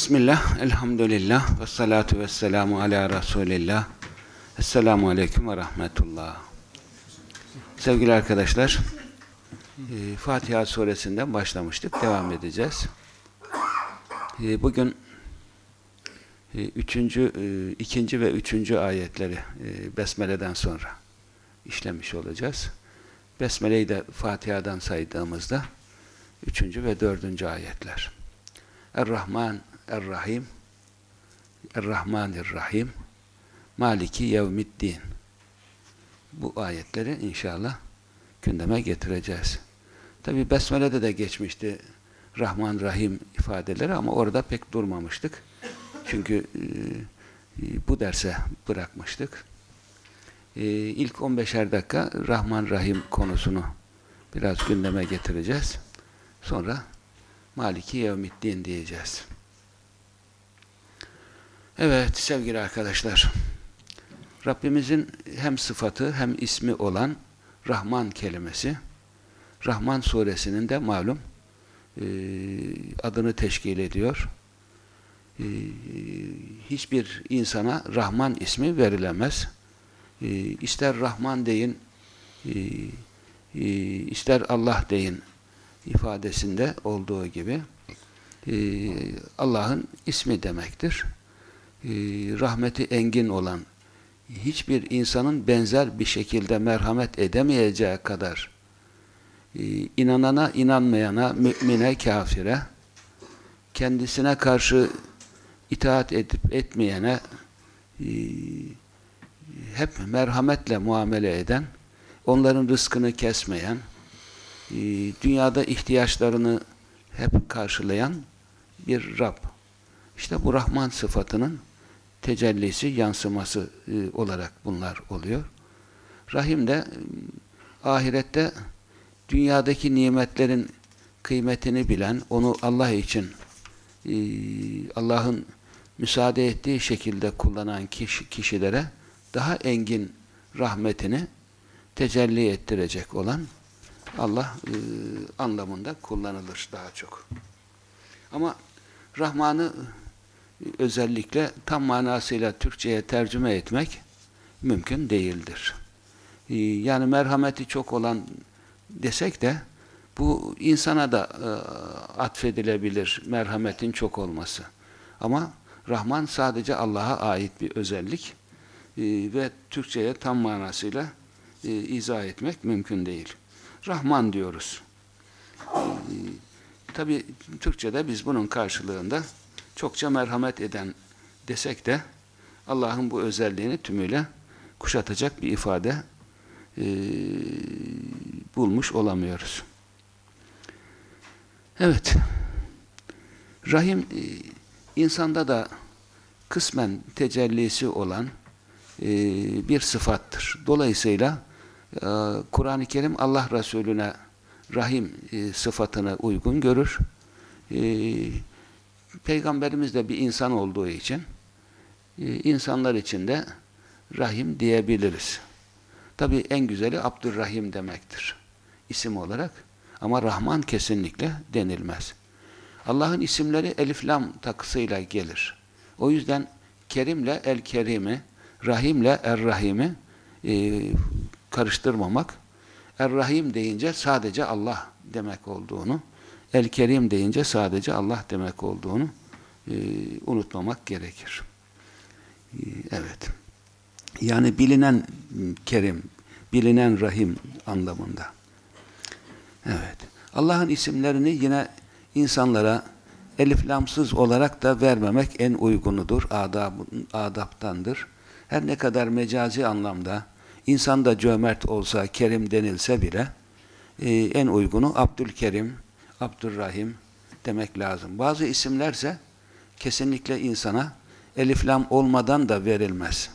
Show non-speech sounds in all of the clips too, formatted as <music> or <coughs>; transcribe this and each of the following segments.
Bismillah, elhamdülillah, ve salatu ve selamu ala Resulillah. Esselamu aleyküm ve rahmetullah. Sevgili arkadaşlar, e, Fatiha suresinden başlamıştık, devam edeceğiz. E, bugün e, üçüncü, ikinci ve üçüncü ayetleri Besmele'den sonra işlemiş olacağız. Besmele'yi de Fatiha'dan saydığımızda üçüncü ve dördüncü ayetler. Er-Rahman, Er-Rahim, Er-Rahmanir-Rahim, Maliki Yevmiddin. Bu ayetleri inşallah gündeme getireceğiz. Tabi Besmele'de de geçmişti Rahman Rahim ifadeleri ama orada pek durmamıştık. Çünkü e, bu derse bırakmıştık. E, ilk 15'er dakika Rahman Rahim konusunu biraz gündeme getireceğiz. Sonra Maliki Yevmiddin diyeceğiz. Evet sevgili arkadaşlar. Rabbimizin hem sıfatı hem ismi olan Rahman kelimesi Rahman suresinin de malum e, adını teşkil ediyor. E, hiçbir insana Rahman ismi verilemez. E, ister Rahman deyin ister Allah deyin ifadesinde olduğu gibi Allah'ın ismi demektir. Rahmeti engin olan hiçbir insanın benzer bir şekilde merhamet edemeyeceği kadar e, inanana, inanmayana, mümine, kafire kendisine karşı itaat edip etmeyene e, hep merhametle muamele eden, onların rızkını kesmeyen, e, dünyada ihtiyaçlarını hep karşılayan bir Rab. İşte bu Rahman sıfatının tecellisi, yansıması e, olarak bunlar oluyor. Rahim de e, ahirette dünyadaki nimetlerin kıymetini bilen, onu Allah için e, Allah'ın müsaade ettiği şekilde kullanan kişi, kişilere daha engin rahmetini tecelli ettirecek olan Allah anlamında kullanılır daha çok. Ama Rahman'ı özellikle tam manasıyla Türkçe'ye tercüme etmek mümkün değildir. Ee, yani merhameti çok olan desek de bu insana da e, atfedilebilir merhametin çok olması. Ama Rahman sadece Allah'a ait bir özellik e, ve Türkçe'ye tam manasıyla e, izah etmek mümkün değil. Rahman diyoruz. Tabi Türkçe'de biz bunun karşılığında çokça merhamet eden desek de Allah'ın bu özelliğini tümüyle kuşatacak bir ifade e, bulmuş olamıyoruz. Evet. Rahim e, insanda da kısmen tecellisi olan e, bir sıfattır. Dolayısıyla e, Kur'an-ı Kerim Allah Resulüne Rahim e, sıfatını uygun görür. E, Peygamberimiz de bir insan olduğu için e, insanlar için de Rahim diyebiliriz. Tabi en güzeli Abdurrahim demektir. isim olarak. Ama Rahman kesinlikle denilmez. Allah'ın isimleri elif-lam takısıyla gelir. O yüzden Kerim'le El-Kerim'i, Rahim'le Er-Rahim'i e, karıştırmamak, Er-Rahim deyince sadece Allah demek olduğunu, El-Kerim deyince sadece Allah demek olduğunu e, unutmamak gerekir. E, evet. Yani bilinen Kerim, bilinen Rahim anlamında. Evet. Allah'ın isimlerini yine insanlara eliflamsız olarak da vermemek en uygunudur, adab, adaptandır. Her ne kadar mecazi anlamda insan da cömert olsa, kerim denilse bile e, en uygunu Abdülkerim, Abdurrahim demek lazım. Bazı isimlerse kesinlikle insana eliflam olmadan da verilmez.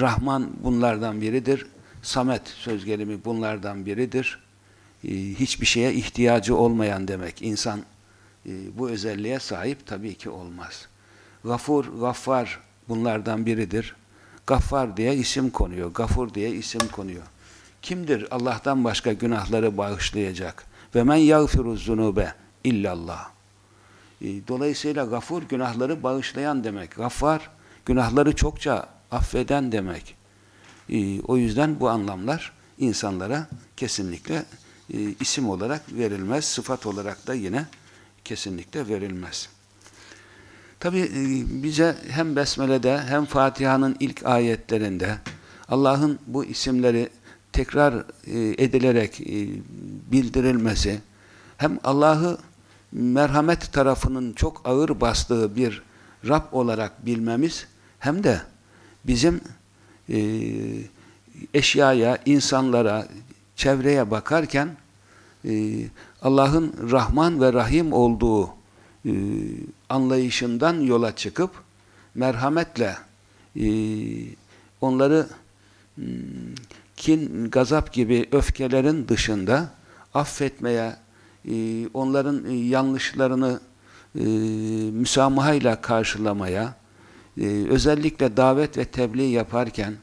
Rahman bunlardan biridir. Samet söz gelimi bunlardan biridir. Ee, hiçbir şeye ihtiyacı olmayan demek. İnsan e, bu özelliğe sahip tabii ki olmaz. Gafur, Gaffar bunlardan biridir. Gaffar diye isim konuyor. Gafur diye isim konuyor. Kimdir Allah'tan başka günahları bağışlayacak? Ve men yagfiru zunube illallah. E, dolayısıyla gafur günahları bağışlayan demek. Gaffar günahları çokça affeden demek. E, o yüzden bu anlamlar insanlara kesinlikle e, isim olarak verilmez. Sıfat olarak da yine kesinlikle verilmez. Tabi bize hem Besmele'de hem Fatiha'nın ilk ayetlerinde Allah'ın bu isimleri tekrar e, edilerek e, bildirilmesi hem Allah'ı merhamet tarafının çok ağır bastığı bir Rab olarak bilmemiz hem de bizim eşyaya, insanlara, çevreye bakarken Allah'ın Rahman ve Rahim olduğu anlayışından yola çıkıp merhametle onları hmm, kin, gazap gibi öfkelerin dışında affetmeye, e, onların e, yanlışlarını e, müsamahayla karşılamaya, özellikle davet ve tebliğ yaparken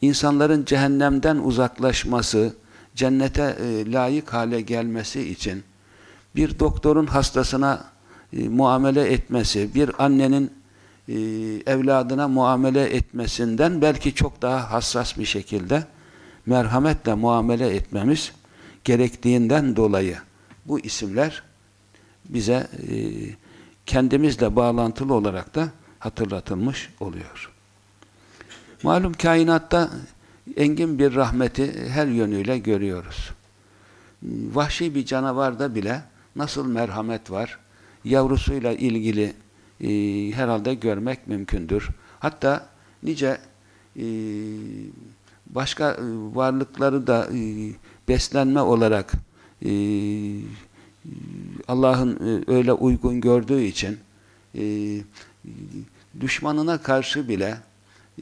insanların cehennemden uzaklaşması, cennete layık hale gelmesi için bir doktorun hastasına muamele etmesi, bir annenin e, evladına muamele etmesinden belki çok daha hassas bir şekilde merhametle muamele etmemiz gerektiğinden dolayı bu isimler bize e, kendimizle bağlantılı olarak da hatırlatılmış oluyor. Malum kainatta engin bir rahmeti her yönüyle görüyoruz. Vahşi bir canavarda bile nasıl merhamet var, yavrusuyla ilgili e, herhalde görmek mümkündür. Hatta nice e, başka e, varlıkları da e, beslenme olarak e, Allah'ın e, öyle uygun gördüğü için e, düşmanına karşı bile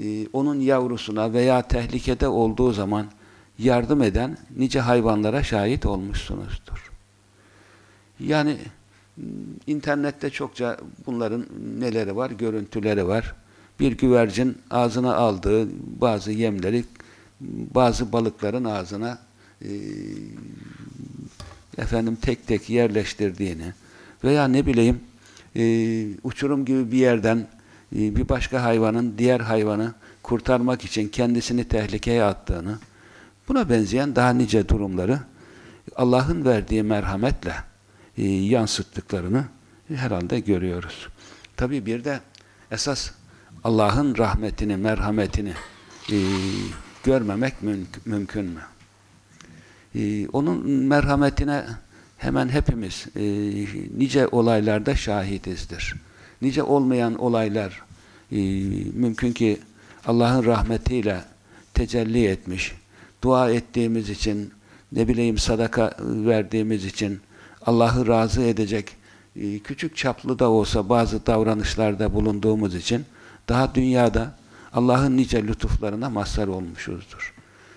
e, onun yavrusuna veya tehlikede olduğu zaman yardım eden nice hayvanlara şahit olmuşsunuzdur. Yani İnternette çokça bunların neleri var? Görüntüleri var. Bir güvercin ağzına aldığı bazı yemleri bazı balıkların ağzına e, efendim tek tek yerleştirdiğini veya ne bileyim e, uçurum gibi bir yerden e, bir başka hayvanın diğer hayvanı kurtarmak için kendisini tehlikeye attığını buna benzeyen daha nice durumları Allah'ın verdiği merhametle e, yansıttıklarını herhalde görüyoruz. Tabi bir de esas Allah'ın rahmetini, merhametini e, görmemek mümk mümkün mü? E, onun merhametine hemen hepimiz e, nice olaylarda şahidizdir. Nice olmayan olaylar e, mümkün ki Allah'ın rahmetiyle tecelli etmiş, dua ettiğimiz için, ne bileyim sadaka verdiğimiz için, Allah'ı razı edecek e, küçük çaplı da olsa bazı davranışlarda bulunduğumuz için daha dünyada Allah'ın nice lütuflarına mazhar olmuşuzdur.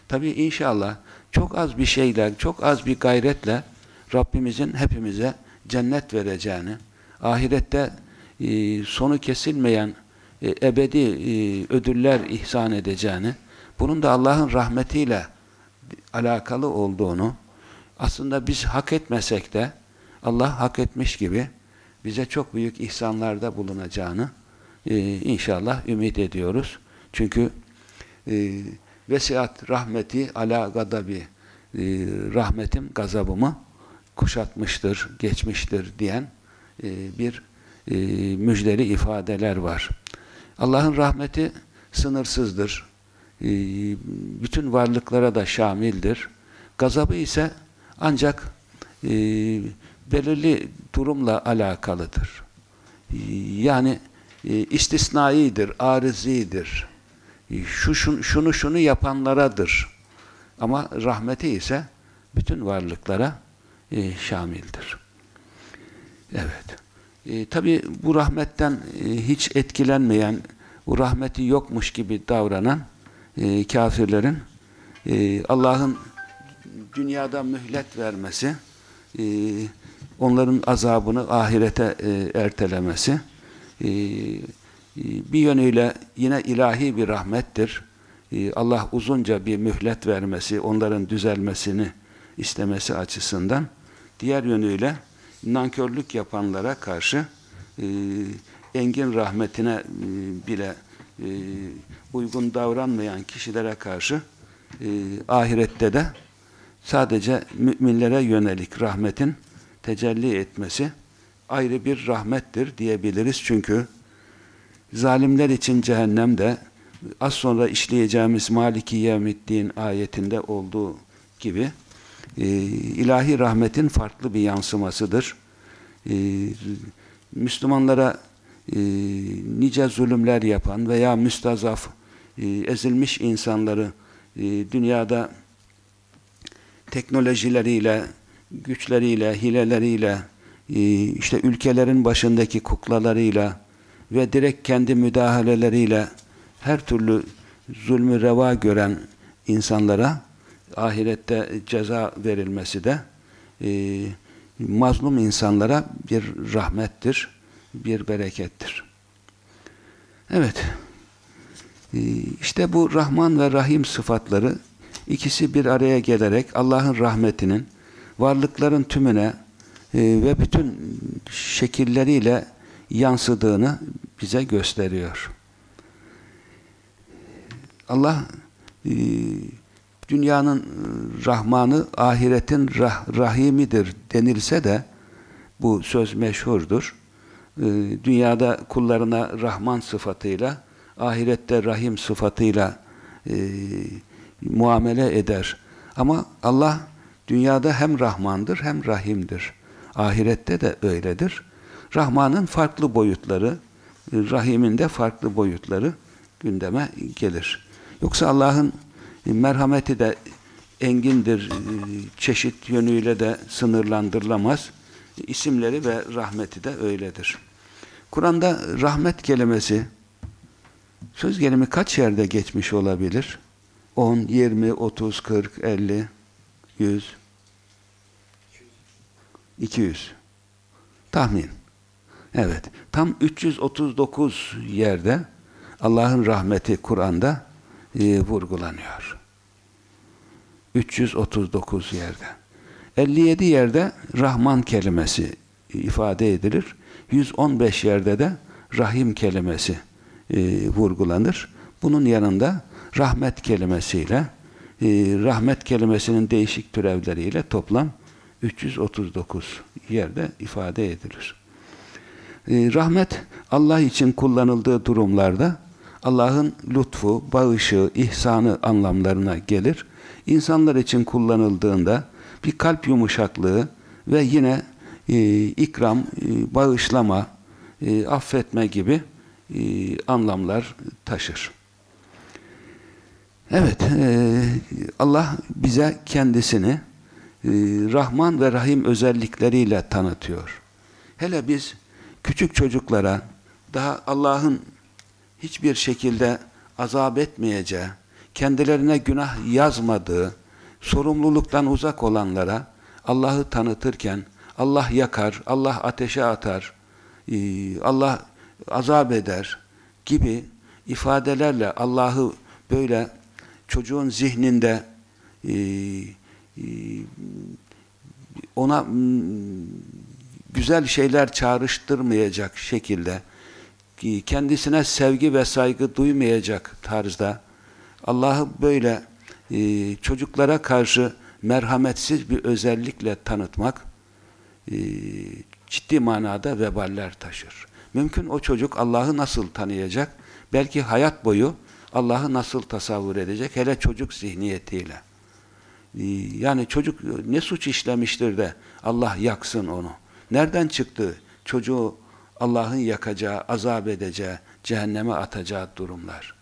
Tabi inşallah çok az bir şeyle, çok az bir gayretle Rabbimizin hepimize cennet vereceğini, ahirette e, sonu kesilmeyen e, ebedi ödüller ihsan edeceğini, bunun da Allah'ın rahmetiyle alakalı olduğunu, aslında biz hak etmesek de Allah hak etmiş gibi bize çok büyük ihsanlarda bulunacağını e, inşallah ümit ediyoruz. Çünkü e, vesiat rahmeti ala gadabi e, rahmetim gazabımı kuşatmıştır, geçmiştir diyen e, bir e, müjdeli ifadeler var. Allah'ın rahmeti sınırsızdır. E, bütün varlıklara da şamildir. Gazabı ise ancak e, belirli durumla alakalıdır. Yani e, istisnaidir, arizidir. E, şu, şunu, şunu şunu yapanlaradır. Ama rahmeti ise bütün varlıklara e, şamildir. Evet. E, Tabi bu rahmetten e, hiç etkilenmeyen, bu rahmeti yokmuş gibi davranan e, kafirlerin e, Allah'ın dünyada mühlet vermesi, e, onların azabını ahirete e, ertelemesi, e, bir yönüyle yine ilahi bir rahmettir. E, Allah uzunca bir mühlet vermesi, onların düzelmesini istemesi açısından. Diğer yönüyle nankörlük yapanlara karşı e, engin rahmetine e, bile e, uygun davranmayan kişilere karşı e, ahirette de sadece müminlere yönelik rahmetin tecelli etmesi ayrı bir rahmettir diyebiliriz. Çünkü zalimler için cehennem de az sonra işleyeceğimiz Maliki Yevmiddin ayetinde olduğu gibi e, ilahi rahmetin farklı bir yansımasıdır. E, Müslümanlara e, nice zulümler yapan veya müstazaf, e, ezilmiş insanları e, dünyada teknolojileriyle, güçleriyle, hileleriyle, e, işte ülkelerin başındaki kuklalarıyla ve direkt kendi müdahaleleriyle her türlü zulmü reva gören insanlara ahirette ceza verilmesi de e, mazlum insanlara bir rahmettir, bir berekettir. Evet, e, işte bu Rahman ve Rahim sıfatları ikisi bir araya gelerek Allah'ın rahmetinin varlıkların tümüne e, ve bütün şekilleriyle yansıdığını bize gösteriyor. Allah e, dünyanın e, Rahmanı ahiretin rah Rahimidir denilse de bu söz meşhurdur. Dünyada kullarına Rahman sıfatıyla ahirette Rahim sıfatıyla muamele eder. Ama Allah dünyada hem Rahmandır hem Rahim'dir. Ahirette de öyledir. Rahman'ın farklı boyutları, Rahim'in de farklı boyutları gündeme gelir. Yoksa Allah'ın merhameti de engindir, çeşit yönüyle de sınırlandırılamaz. İsimleri ve rahmeti de öyledir. Kur'an'da rahmet kelimesi söz gelimi kaç yerde geçmiş olabilir? 10, 20, 30, 40, 50, 100, 200. Tahmin. Evet. Tam 339 yerde Allah'ın rahmeti Kur'an'da e, vurgulanıyor. 339 yerde. 57 yerde Rahman kelimesi ifade edilir. 115 yerde de Rahim kelimesi e, vurgulanır. Bunun yanında rahmet kelimesiyle e, rahmet kelimesinin değişik türevleriyle toplam 339 yerde ifade edilir. E, rahmet Allah için kullanıldığı durumlarda Allah'ın lütfu, bağışı, ihsanı anlamlarına gelir. İnsanlar için kullanıldığında bir kalp yumuşaklığı ve yine e, ikram, e, bağışlama, e, affetme gibi e, anlamlar taşır. Evet, e, Allah bize kendisini e, Rahman ve Rahim özellikleriyle tanıtıyor. Hele biz küçük çocuklara daha Allah'ın hiçbir şekilde azap etmeyeceği, kendilerine günah yazmadığı, sorumluluktan uzak olanlara Allah'ı tanıtırken Allah yakar, Allah ateşe atar, e, Allah azap eder gibi ifadelerle Allah'ı böyle çocuğun zihninde e, e, ona güzel şeyler çağrıştırmayacak şekilde kendisine sevgi ve saygı duymayacak tarzda Allah'ı böyle e, çocuklara karşı merhametsiz bir özellikle tanıtmak ciddi manada veballer taşır. Mümkün o çocuk Allah'ı nasıl tanıyacak? Belki hayat boyu Allah'ı nasıl tasavvur edecek? Hele çocuk zihniyetiyle. E, yani çocuk ne suç işlemiştir de Allah yaksın onu. Nereden çıktı çocuğu Allah'ın yakacağı, azap edeceği, cehenneme atacağı durumlar.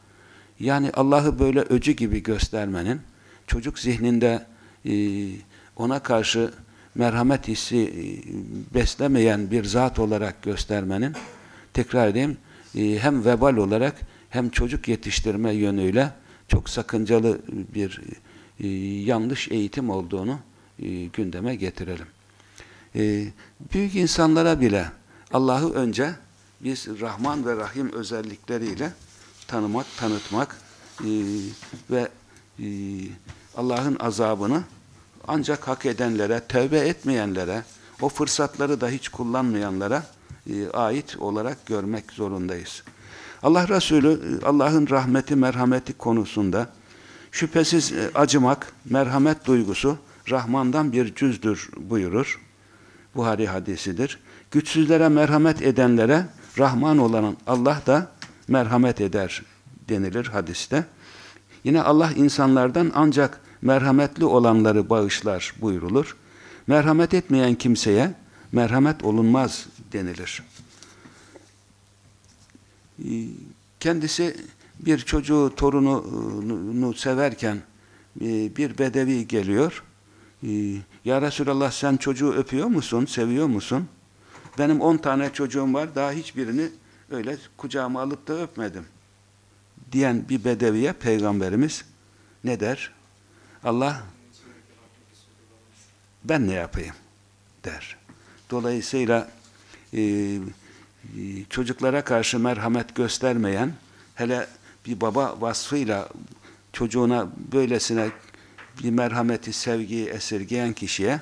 Yani Allah'ı böyle öcü gibi göstermenin, çocuk zihninde e, ona karşı merhamet hissi e, beslemeyen bir zat olarak göstermenin, tekrar edeyim, e, hem vebal olarak hem çocuk yetiştirme yönüyle çok sakıncalı bir e, yanlış eğitim olduğunu e, gündeme getirelim. E, büyük insanlara bile Allah'ı önce biz Rahman ve Rahim özellikleriyle tanımak, tanıtmak e, ve e, Allah'ın azabını ancak hak edenlere, tövbe etmeyenlere, o fırsatları da hiç kullanmayanlara e, ait olarak görmek zorundayız. Allah Resulü e, Allah'ın rahmeti, merhameti konusunda şüphesiz e, acımak, merhamet duygusu Rahman'dan bir cüzdür buyurur. Buhari hadisidir. Güçsüzlere merhamet edenlere Rahman olan Allah da merhamet eder denilir hadiste. Yine Allah insanlardan ancak merhametli olanları bağışlar buyurulur. Merhamet etmeyen kimseye merhamet olunmaz denilir. Ee, kendisi bir çocuğu, torununu severken e, bir bedevi geliyor. Ee, ya Resulallah sen çocuğu öpüyor musun, seviyor musun? Benim on tane çocuğum var, daha hiçbirini öyle kucağıma alıp da öpmedim. Diyen bir bedeviye Peygamberimiz ne der? Allah ben ne yapayım der. Dolayısıyla e, çocuklara karşı merhamet göstermeyen hele bir baba vasfıyla çocuğuna böylesine bir merhameti, sevgiyi esirgeyen kişiye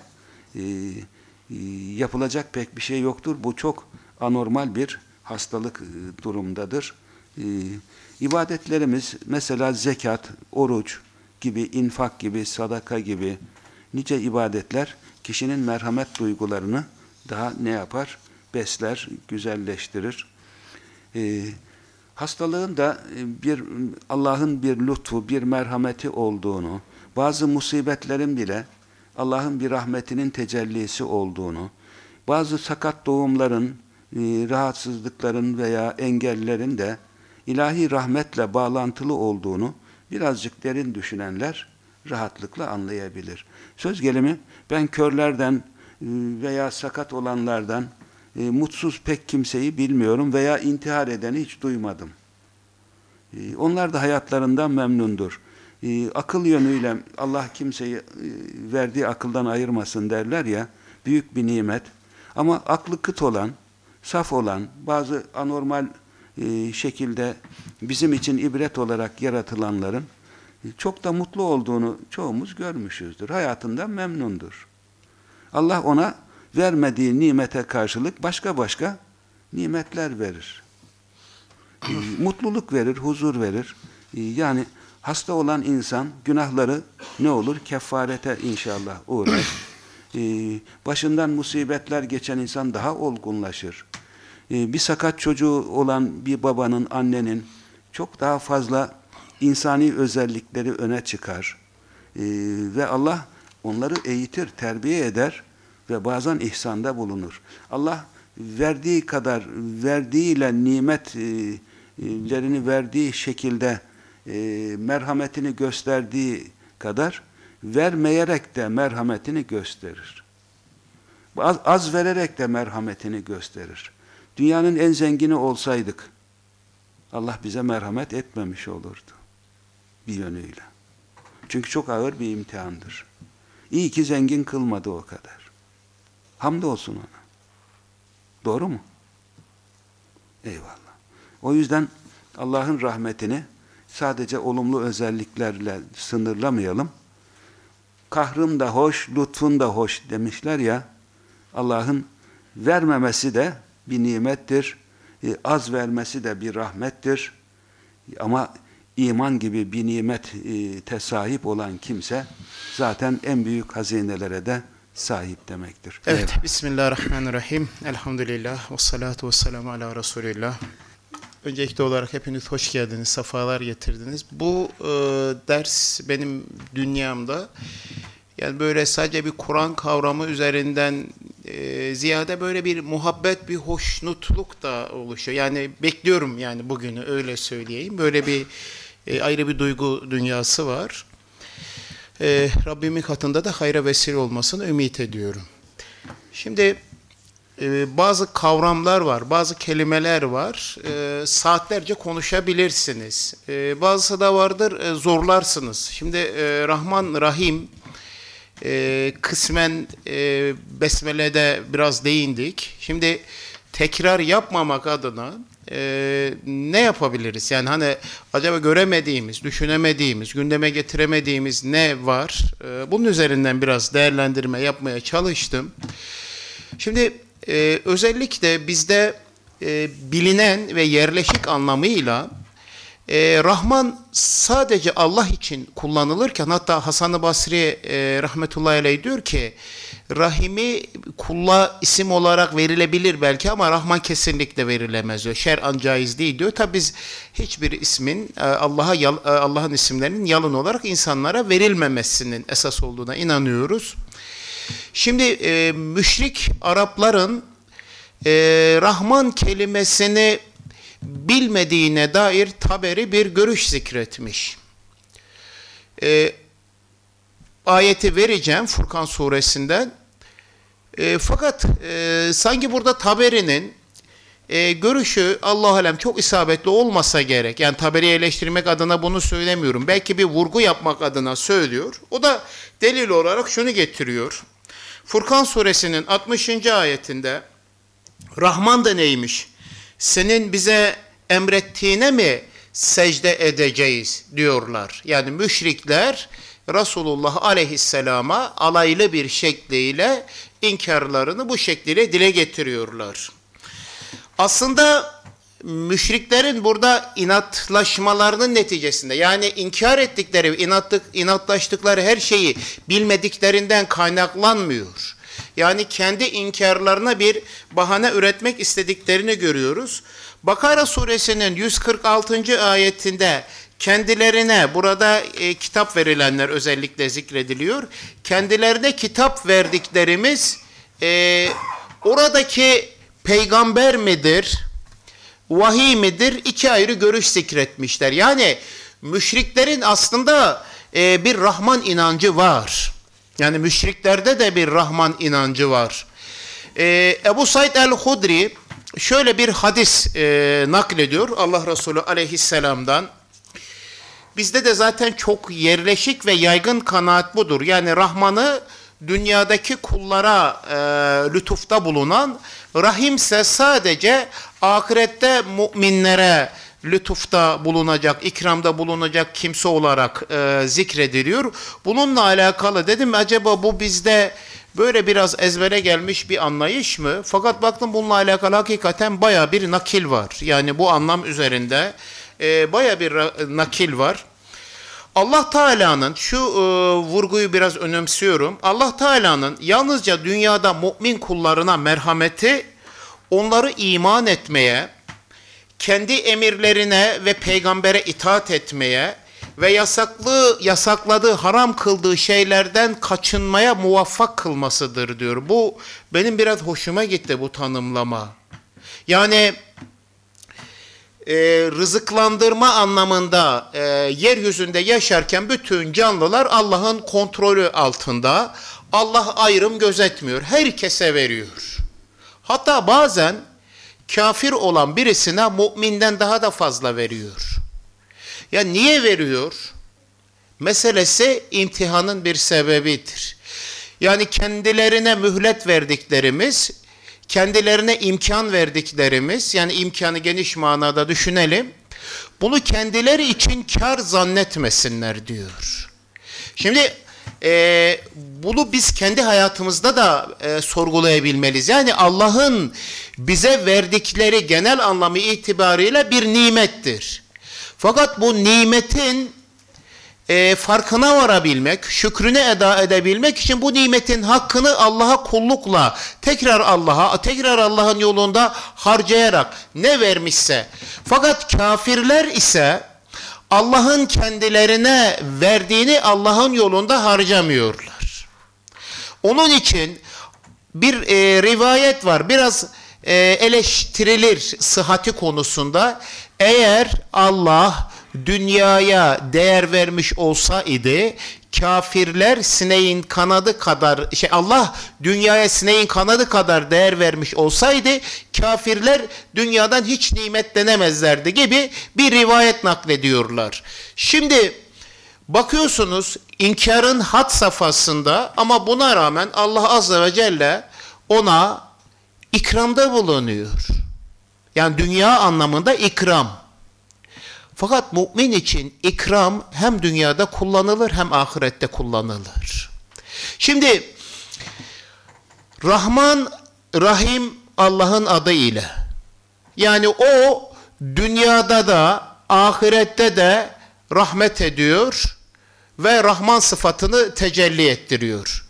e, e, yapılacak pek bir şey yoktur. Bu çok anormal bir hastalık e, durumdadır. E, ibadetlerimiz mesela zekat, oruç gibi, infak gibi, sadaka gibi nice ibadetler kişinin merhamet duygularını daha ne yapar? Besler, güzelleştirir. E, hastalığın da bir Allah'ın bir lütfu, bir merhameti olduğunu, bazı musibetlerin bile Allah'ın bir rahmetinin tecellisi olduğunu, bazı sakat doğumların, e, rahatsızlıkların veya engellerin de ilahi rahmetle bağlantılı olduğunu birazcık derin düşünenler rahatlıkla anlayabilir. Söz gelimi ben körlerden e, veya sakat olanlardan e, mutsuz pek kimseyi bilmiyorum veya intihar edeni hiç duymadım. Onlar da hayatlarından memnundur e, akıl yönüyle Allah kimseyi e, verdiği akıldan ayırmasın derler ya, büyük bir nimet. Ama aklı kıt olan, saf olan, bazı anormal e, şekilde bizim için ibret olarak yaratılanların e, çok da mutlu olduğunu çoğumuz görmüşüzdür. Hayatından memnundur. Allah ona vermediği nimete karşılık başka başka nimetler verir. E, mutluluk verir, huzur verir. E, yani Hasta olan insan günahları ne olur? Kefarete inşallah uğrar. Ee, başından musibetler geçen insan daha olgunlaşır. Ee, bir sakat çocuğu olan bir babanın, annenin çok daha fazla insani özellikleri öne çıkar. Ee, ve Allah onları eğitir, terbiye eder ve bazen ihsanda bulunur. Allah verdiği kadar, verdiğiyle nimetlerini verdiği şekilde e, merhametini gösterdiği kadar vermeyerek de merhametini gösterir. Az, az vererek de merhametini gösterir. Dünyanın en zengini olsaydık Allah bize merhamet etmemiş olurdu. Bir yönüyle. Çünkü çok ağır bir imtihandır. İyi ki zengin kılmadı o kadar. Hamdolsun ona. Doğru mu? Eyvallah. O yüzden Allah'ın rahmetini sadece olumlu özelliklerle sınırlamayalım. Kahrım da hoş, lütfun da hoş demişler ya, Allah'ın vermemesi de bir nimettir, e, az vermesi de bir rahmettir. Ama iman gibi bir nimet e, sahip olan kimse zaten en büyük hazinelere de sahip demektir. Evet, evet. Bismillahirrahmanirrahim. Elhamdülillah ve salatu ve selamu ala Resulillah. Öncelikli olarak hepiniz hoş geldiniz, safalar getirdiniz. Bu e, ders benim dünyamda yani böyle sadece bir Kur'an kavramı üzerinden e, ziyade böyle bir muhabbet, bir hoşnutluk da oluşuyor. Yani bekliyorum yani bugünü öyle söyleyeyim. Böyle bir e, ayrı bir duygu dünyası var. E, Rabbimin katında da hayra vesile olmasını ümit ediyorum. Şimdi ee, bazı kavramlar var, bazı kelimeler var. E, saatlerce konuşabilirsiniz. E, bazısı da vardır e, zorlarsınız. Şimdi e, Rahman Rahim e, kısmen e, Besmele'de biraz değindik. Şimdi tekrar yapmamak adına e, ne yapabiliriz? Yani hani acaba göremediğimiz, düşünemediğimiz, gündeme getiremediğimiz ne var? E, bunun üzerinden biraz değerlendirme yapmaya çalıştım. Şimdi e, özellikle bizde e, bilinen ve yerleşik anlamıyla e, Rahman sadece Allah için kullanılırken hatta Hasan-ı Basri e, rahmetullahi aleyh diyor ki Rahimi kulla isim olarak verilebilir belki ama Rahman kesinlikle verilemez diyor. Şer'an caiz değil diyor. Tabi biz hiçbir ismin e, Allah'a e, Allah'ın isimlerinin yalın olarak insanlara verilmemesinin esas olduğuna inanıyoruz. Şimdi e, müşrik Arapların Rahman kelimesini bilmediğine dair Taberi bir görüş zikretmiş. Ayeti vereceğim Furkan suresinden. E, fakat e, sanki burada Taberi'nin e, görüşü Allah alem çok isabetli olmasa gerek. Yani Taberi'yi eleştirmek adına bunu söylemiyorum. Belki bir vurgu yapmak adına söylüyor. O da delil olarak şunu getiriyor. Furkan suresinin 60. ayetinde Rahman da neymiş? Senin bize emrettiğine mi secde edeceğiz diyorlar. Yani müşrikler Resulullah aleyhisselama alaylı bir şekliyle inkarlarını bu şekliyle dile getiriyorlar. Aslında müşriklerin burada inatlaşmalarının neticesinde yani inkar ettikleri, inatlık, inatlaştıkları her şeyi bilmediklerinden kaynaklanmıyor. Yani kendi inkarlarına bir bahane üretmek istediklerini görüyoruz. Bakara suresinin 146. ayetinde kendilerine burada e, kitap verilenler özellikle zikrediliyor. Kendilerine kitap verdiklerimiz e, oradaki peygamber midir, vahiy midir iki ayrı görüş zikretmişler. Yani müşriklerin aslında e, bir Rahman inancı var. Yani müşriklerde de bir Rahman inancı var. E, Ebu Said el-Hudri şöyle bir hadis e, naklediyor Allah Resulü aleyhisselamdan. Bizde de zaten çok yerleşik ve yaygın kanaat budur. Yani Rahman'ı dünyadaki kullara e, lütufta bulunan, rahimse sadece ahirette müminlere lütufta bulunacak, ikramda bulunacak kimse olarak e, zikrediliyor. Bununla alakalı dedim acaba bu bizde böyle biraz ezbere gelmiş bir anlayış mı? Fakat baktım bununla alakalı hakikaten baya bir nakil var. Yani bu anlam üzerinde e, baya bir nakil var. Allah Teala'nın şu e, vurguyu biraz önemsiyorum. Allah Teala'nın yalnızca dünyada mümin kullarına merhameti onları iman etmeye, kendi emirlerine ve peygambere itaat etmeye ve yasaklı yasakladığı, haram kıldığı şeylerden kaçınmaya muvaffak kılmasıdır diyor. Bu benim biraz hoşuma gitti bu tanımlama. Yani e, rızıklandırma anlamında e, yeryüzünde yaşarken bütün canlılar Allah'ın kontrolü altında. Allah ayrım gözetmiyor. Herkese veriyor. Hatta bazen kafir olan birisine müminden daha da fazla veriyor. Ya niye veriyor? Meselesi imtihanın bir sebebidir. Yani kendilerine mühlet verdiklerimiz, kendilerine imkan verdiklerimiz, yani imkanı geniş manada düşünelim. Bunu kendileri için kar zannetmesinler diyor. Şimdi e, bunu biz kendi hayatımızda da e, sorgulayabilmeliyiz. Yani Allah'ın bize verdikleri genel anlamı itibariyle bir nimettir. Fakat bu nimetin e, farkına varabilmek, şükrünü eda edebilmek için bu nimetin hakkını Allah'a kullukla, tekrar Allah'a, tekrar Allah'ın yolunda harcayarak ne vermişse. Fakat kafirler ise Allah'ın kendilerine verdiğini Allah'ın yolunda harcamıyorlar. Onun için bir e, rivayet var. Biraz e, eleştirilir sıhhati konusunda. Eğer Allah dünyaya değer vermiş olsaydı kafirler sineğin kanadı kadar şey Allah dünyaya sineğin kanadı kadar değer vermiş olsaydı kafirler dünyadan hiç nimetlenemezlerdi gibi bir rivayet naklediyorlar. Şimdi bakıyorsunuz inkarın hat safhasında ama buna rağmen Allah azze ve celle ona ikramda bulunuyor. Yani dünya anlamında ikram. Fakat mümin için ikram hem dünyada kullanılır hem ahirette kullanılır. Şimdi Rahman Rahim Allah'ın adı ile. Yani o dünyada da ahirette de rahmet ediyor ve Rahman sıfatını tecelli ettiriyor.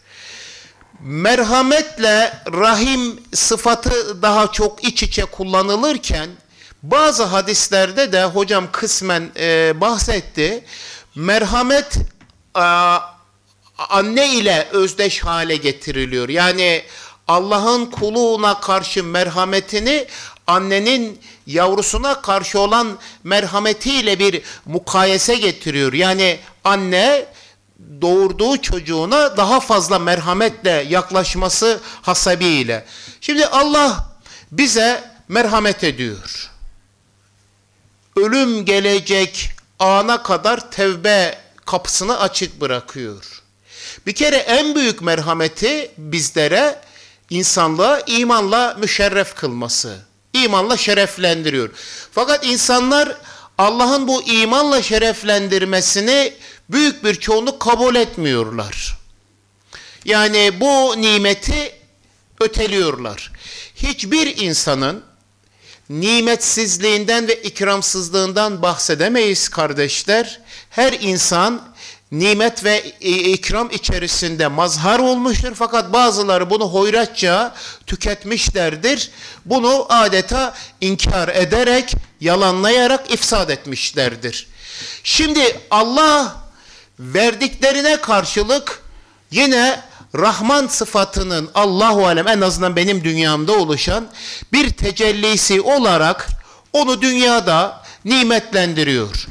Merhametle rahim sıfatı daha çok iç içe kullanılırken bazı hadislerde de hocam kısmen e, bahsetti. Merhamet a, anne ile özdeş hale getiriliyor. Yani Allah'ın kuluna karşı merhametini annenin yavrusuna karşı olan merhametiyle bir mukayese getiriyor. Yani anne doğurduğu çocuğuna daha fazla merhametle yaklaşması hasabiyle. Şimdi Allah bize merhamet ediyor. Ölüm gelecek ana kadar tevbe kapısını açık bırakıyor. Bir kere en büyük merhameti bizlere insanlığa imanla müşerref kılması. İmanla şereflendiriyor. Fakat insanlar Allah'ın bu imanla şereflendirmesini büyük bir çoğunluk kabul etmiyorlar. Yani bu nimeti öteliyorlar. Hiçbir insanın nimetsizliğinden ve ikramsızlığından bahsedemeyiz kardeşler. Her insan nimet ve ikram içerisinde mazhar olmuştur. Fakat bazıları bunu hoyratça tüketmişlerdir. Bunu adeta inkar ederek, yalanlayarak ifsad etmişlerdir. Şimdi Allah verdiklerine karşılık yine Rahman sıfatının Allahu alem en azından benim dünyamda oluşan bir tecellisi olarak onu dünyada nimetlendiriyor.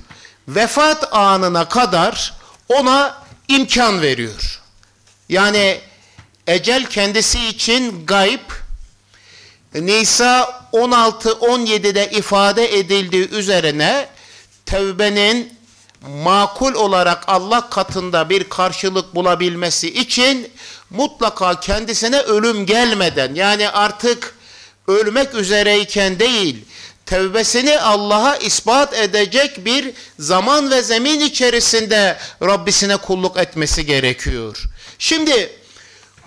Vefat anına kadar ona imkan veriyor. Yani ecel kendisi için gayb Nisa 16-17'de ifade edildiği üzerine tevbenin makul olarak Allah katında bir karşılık bulabilmesi için mutlaka kendisine ölüm gelmeden yani artık ölmek üzereyken değil tevbesini Allah'a ispat edecek bir zaman ve zemin içerisinde Rabbisine kulluk etmesi gerekiyor. Şimdi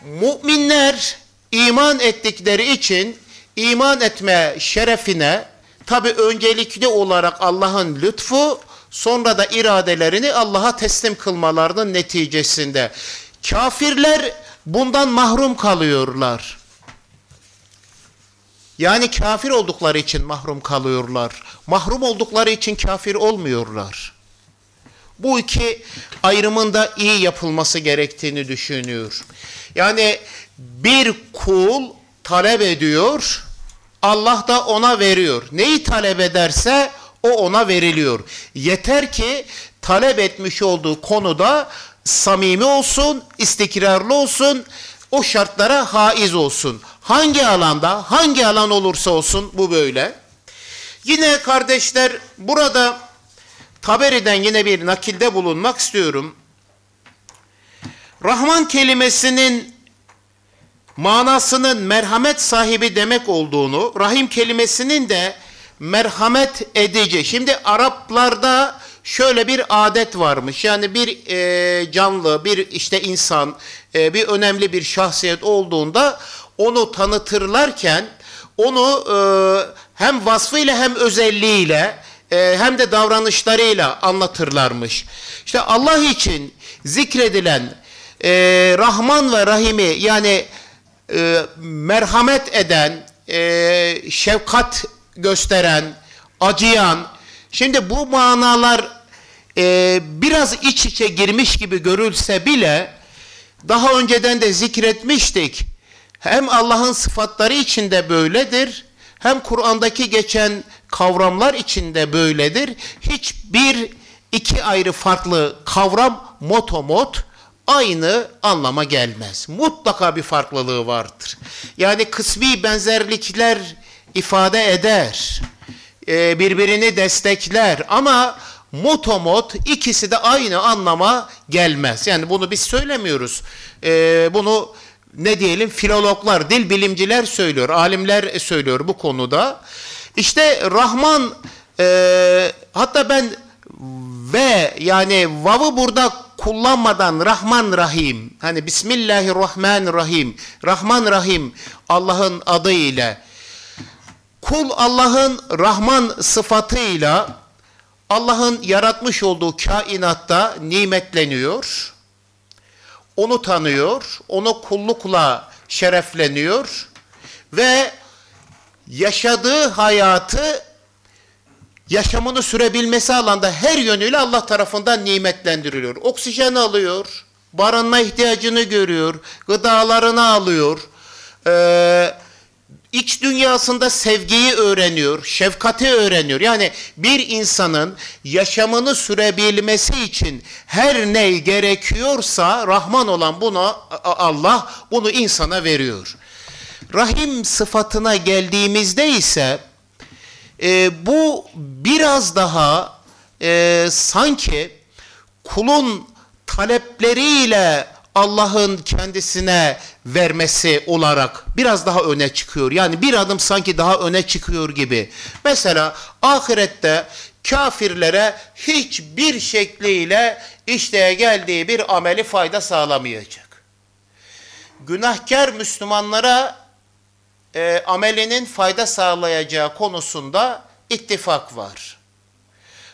müminler iman ettikleri için iman etme şerefine tabi öncelikli olarak Allah'ın lütfu sonra da iradelerini Allah'a teslim kılmalarının neticesinde kafirler bundan mahrum kalıyorlar. Yani kafir oldukları için mahrum kalıyorlar. Mahrum oldukları için kafir olmuyorlar. Bu iki ayrımın da iyi yapılması gerektiğini düşünüyor. Yani bir kul talep ediyor, Allah da ona veriyor. Neyi talep ederse o ona veriliyor. Yeter ki talep etmiş olduğu konuda samimi olsun, istikrarlı olsun, o şartlara haiz olsun. Hangi alanda, hangi alan olursa olsun bu böyle. Yine kardeşler burada Taberi'den yine bir nakilde bulunmak istiyorum. Rahman kelimesinin manasının merhamet sahibi demek olduğunu, rahim kelimesinin de merhamet edici. Şimdi Araplarda şöyle bir adet varmış. Yani bir e, canlı, bir işte insan, e, bir önemli bir şahsiyet olduğunda onu tanıtırlarken onu e, hem vasfıyla hem özelliğiyle e, hem de davranışlarıyla anlatırlarmış. İşte Allah için zikredilen e, Rahman ve Rahim'i yani e, merhamet eden, e, şefkat gösteren, acıyan. Şimdi bu manalar e, biraz iç içe girmiş gibi görülse bile daha önceden de zikretmiştik. Hem Allah'ın sıfatları içinde böyledir, hem Kur'an'daki geçen kavramlar içinde böyledir. Hiçbir iki ayrı farklı kavram motomot aynı anlama gelmez. Mutlaka bir farklılığı vardır. Yani kısmi benzerlikler ifade eder. E, birbirini destekler ama motomot ikisi de aynı anlama gelmez. Yani bunu biz söylemiyoruz. E, bunu ne diyelim filologlar, dil bilimciler söylüyor, alimler söylüyor bu konuda. İşte Rahman e, hatta ben ve yani vav'ı burada kullanmadan Rahman Rahim hani Bismillahirrahmanirrahim Rahman Rahim Allah'ın adı ile kul Allah'ın Rahman sıfatıyla Allah'ın yaratmış olduğu kainatta nimetleniyor. Onu tanıyor, onu kullukla şerefleniyor ve yaşadığı hayatı yaşamını sürebilmesi alanda her yönüyle Allah tarafından nimetlendiriliyor. Oksijen alıyor, barınma ihtiyacını görüyor, gıdalarını alıyor, ee, iç dünyasında sevgiyi öğreniyor, şefkati öğreniyor. Yani bir insanın yaşamını sürebilmesi için her ne gerekiyorsa Rahman olan buna Allah bunu insana veriyor. Rahim sıfatına geldiğimizde ise e, bu biraz daha e, sanki kulun talepleriyle Allah'ın kendisine vermesi olarak biraz daha öne çıkıyor. Yani bir adım sanki daha öne çıkıyor gibi. Mesela ahirette kafirlere hiçbir şekliyle işleye geldiği bir ameli fayda sağlamayacak. Günahkar Müslümanlara e, amelinin fayda sağlayacağı konusunda ittifak var.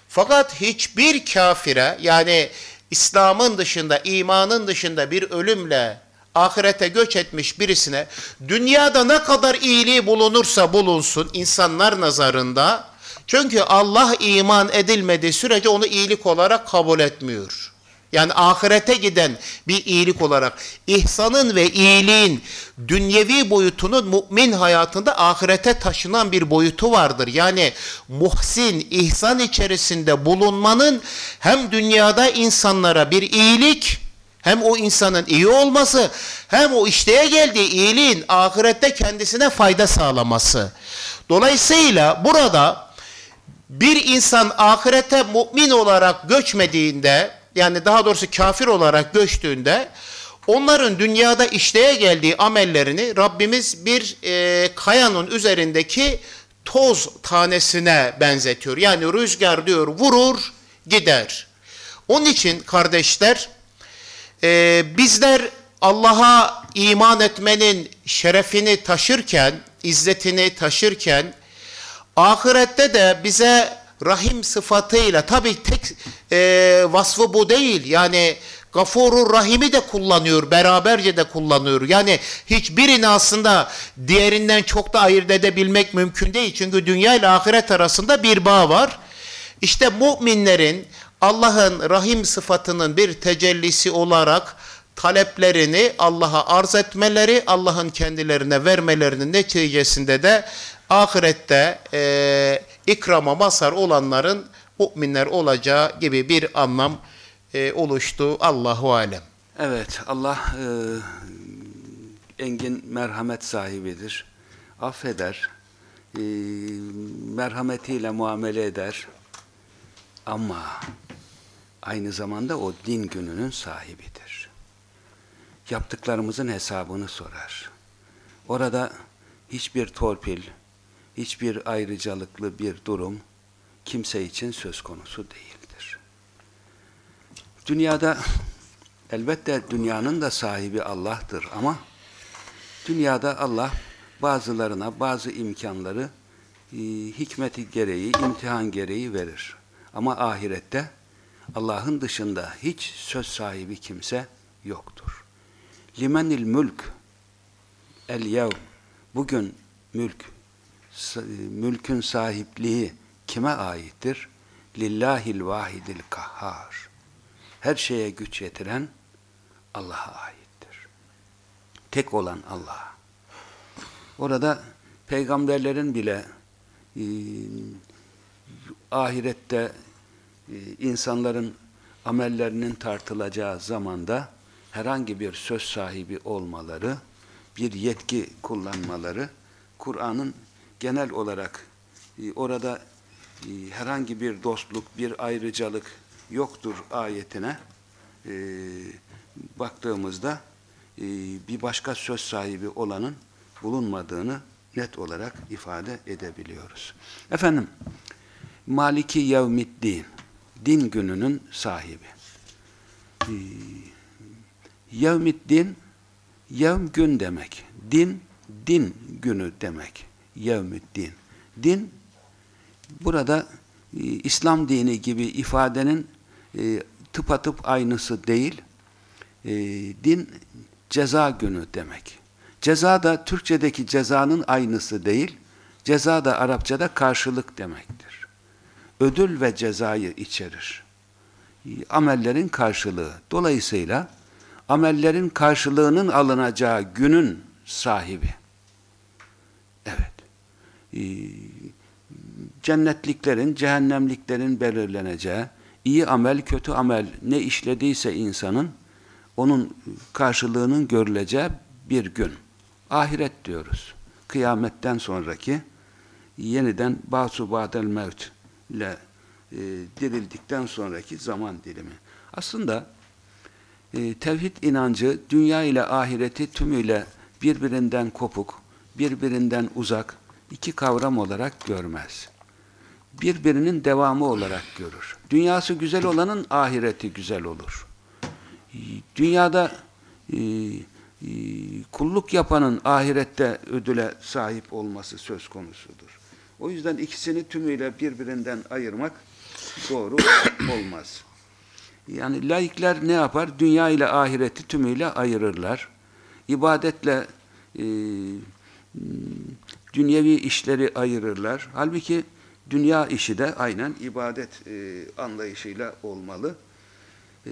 Fakat hiçbir kafire yani İslam'ın dışında, imanın dışında bir ölümle ahirete göç etmiş birisine dünyada ne kadar iyiliği bulunursa bulunsun insanlar nazarında çünkü Allah iman edilmediği sürece onu iyilik olarak kabul etmiyor. Yani ahirete giden bir iyilik olarak ihsanın ve iyiliğin dünyevi boyutunun mümin hayatında ahirete taşınan bir boyutu vardır. Yani muhsin, ihsan içerisinde bulunmanın hem dünyada insanlara bir iyilik hem o insanın iyi olması hem o işteye geldiği iyiliğin ahirette kendisine fayda sağlaması. Dolayısıyla burada bir insan ahirete mümin olarak göçmediğinde yani daha doğrusu kafir olarak göçtüğünde onların dünyada işleye geldiği amellerini Rabbimiz bir e, kayanın üzerindeki toz tanesine benzetiyor. Yani rüzgar diyor vurur gider. Onun için kardeşler e, bizler Allah'a iman etmenin şerefini taşırken, izzetini taşırken ahirette de bize rahim sıfatıyla tabi tek e, vasfı bu değil yani Gafurur Rahim'i de kullanıyor, beraberce de kullanıyor. Yani hiçbirini aslında diğerinden çok da ayırt edebilmek mümkün değil. Çünkü dünya ile ahiret arasında bir bağ var. İşte müminlerin Allah'ın Rahim sıfatının bir tecellisi olarak taleplerini Allah'a arz etmeleri, Allah'ın kendilerine vermelerinin neticesinde de ahirette e, ikrama mazhar olanların müminler olacağı gibi bir anlam e, oluştu. Allahu alem. Evet, Allah e, engin merhamet sahibidir. Affeder, e, merhametiyle muamele eder. Ama aynı zamanda o din gününün sahibidir. Yaptıklarımızın hesabını sorar. Orada hiçbir torpil, hiçbir ayrıcalıklı bir durum kimse için söz konusu değildir. Dünyada elbette dünyanın da sahibi Allah'tır ama dünyada Allah bazılarına bazı imkanları e, hikmeti gereği, imtihan gereği verir. Ama ahirette Allah'ın dışında hiç söz sahibi kimse yoktur. Limenil mülk el yev bugün mülk mülkün sahipliği kime aittir? Lillahil vahidil kahhar. Her şeye güç yetiren Allah'a aittir. Tek olan Allah. Orada peygamberlerin bile e, ahirette e, insanların amellerinin tartılacağı zamanda herhangi bir söz sahibi olmaları, bir yetki kullanmaları Kur'an'ın genel olarak e, orada herhangi bir dostluk, bir ayrıcalık yoktur ayetine e, baktığımızda e, bir başka söz sahibi olanın bulunmadığını net olarak ifade edebiliyoruz. Efendim, Maliki Yevmiddin, din gününün sahibi. Yevmiddin yevm gün demek. Din din günü demek. Yevmiddin. Din burada e, İslam dini gibi ifadenin e, tıpatıp aynısı değil. E, din ceza günü demek. Ceza da Türkçedeki cezanın aynısı değil. Ceza da Arapçada karşılık demektir. Ödül ve cezayı içerir. E, amellerin karşılığı. Dolayısıyla amellerin karşılığının alınacağı günün sahibi. Evet. E, cennetliklerin, cehennemliklerin belirleneceği, iyi amel, kötü amel ne işlediyse insanın, onun karşılığının görüleceği bir gün. Ahiret diyoruz. Kıyametten sonraki yeniden basu badel mevt ile e, dirildikten sonraki zaman dilimi. Aslında e, tevhid inancı dünya ile ahireti tümüyle birbirinden kopuk, birbirinden uzak iki kavram olarak görmez. Birbirinin devamı olarak görür. Dünyası güzel olanın ahireti güzel olur. Dünyada e, e, kulluk yapanın ahirette ödüle sahip olması söz konusudur. O yüzden ikisini tümüyle birbirinden ayırmak doğru <coughs> olmaz. Yani laikler ne yapar? Dünya ile ahireti tümüyle ayırırlar. İbadetle e, dünyevi işleri ayırırlar. Halbuki dünya işi de aynen ibadet e, anlayışıyla olmalı. E,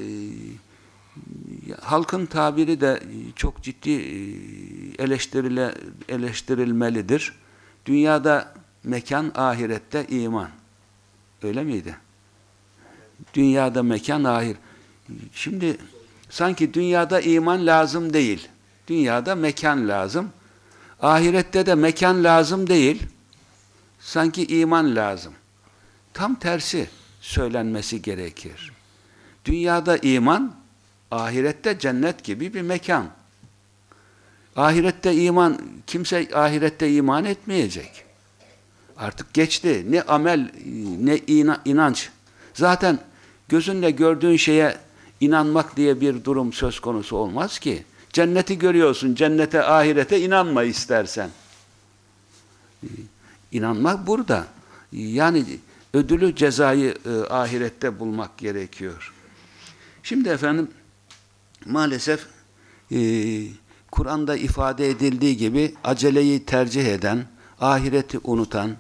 halkın tabiri de çok ciddi e, eleştirile, eleştirilmelidir. Dünyada mekan, ahirette iman. Öyle miydi? Dünyada mekan, ahir. Şimdi sanki dünyada iman lazım değil. Dünyada mekan lazım. Ahirette de mekan lazım değil. Sanki iman lazım. Tam tersi söylenmesi gerekir. Dünyada iman, ahirette cennet gibi bir mekan. Ahirette iman, kimse ahirette iman etmeyecek. Artık geçti. Ne amel, ne inanç. Zaten gözünle gördüğün şeye inanmak diye bir durum söz konusu olmaz ki. Cenneti görüyorsun, cennete, ahirete inanma istersen. İnanmak burada. Yani ödülü, cezayı e, ahirette bulmak gerekiyor. Şimdi efendim, maalesef e, Kur'an'da ifade edildiği gibi aceleyi tercih eden, ahireti unutan,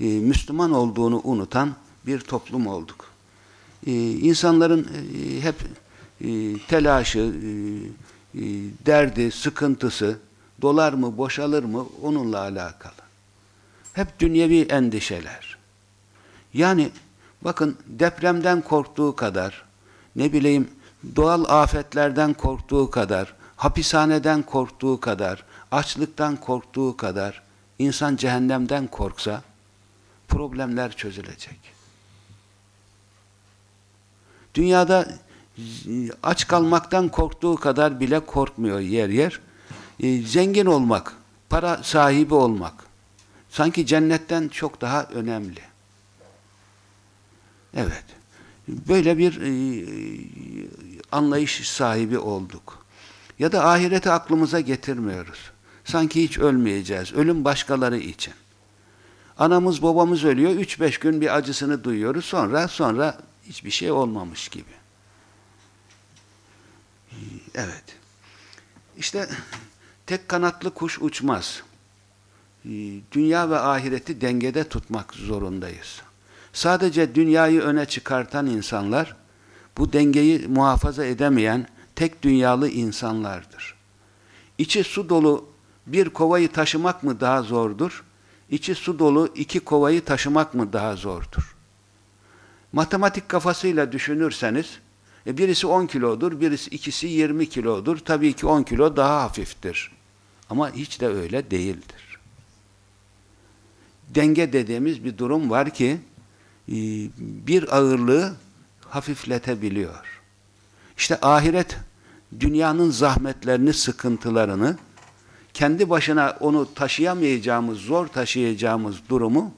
e, Müslüman olduğunu unutan bir toplum olduk. E, insanların e, hep e, telaşı, e, e, derdi, sıkıntısı, dolar mı, boşalır mı onunla alakalı. Hep dünyevi endişeler. Yani bakın depremden korktuğu kadar, ne bileyim doğal afetlerden korktuğu kadar, hapishaneden korktuğu kadar, açlıktan korktuğu kadar, insan cehennemden korksa problemler çözülecek. Dünyada aç kalmaktan korktuğu kadar bile korkmuyor yer yer. E, zengin olmak, para sahibi olmak sanki cennetten çok daha önemli. Evet. Böyle bir e, anlayış sahibi olduk. Ya da ahireti aklımıza getirmiyoruz. Sanki hiç ölmeyeceğiz. Ölüm başkaları için. Anamız babamız ölüyor. Üç beş gün bir acısını duyuyoruz. Sonra sonra hiçbir şey olmamış gibi. Evet. İşte tek kanatlı kuş uçmaz. Ee, dünya ve ahireti dengede tutmak zorundayız. Sadece dünyayı öne çıkartan insanlar, bu dengeyi muhafaza edemeyen tek dünyalı insanlardır. İçi su dolu bir kovayı taşımak mı daha zordur? İçi su dolu iki kovayı taşımak mı daha zordur? Matematik kafasıyla düşünürseniz, e birisi 10 kilodur, birisi ikisi 20 kilodur. Tabii ki 10 kilo daha hafiftir. Ama hiç de öyle değildir. Denge dediğimiz bir durum var ki e, bir ağırlığı hafifletebiliyor. İşte ahiret dünyanın zahmetlerini, sıkıntılarını kendi başına onu taşıyamayacağımız, zor taşıyacağımız durumu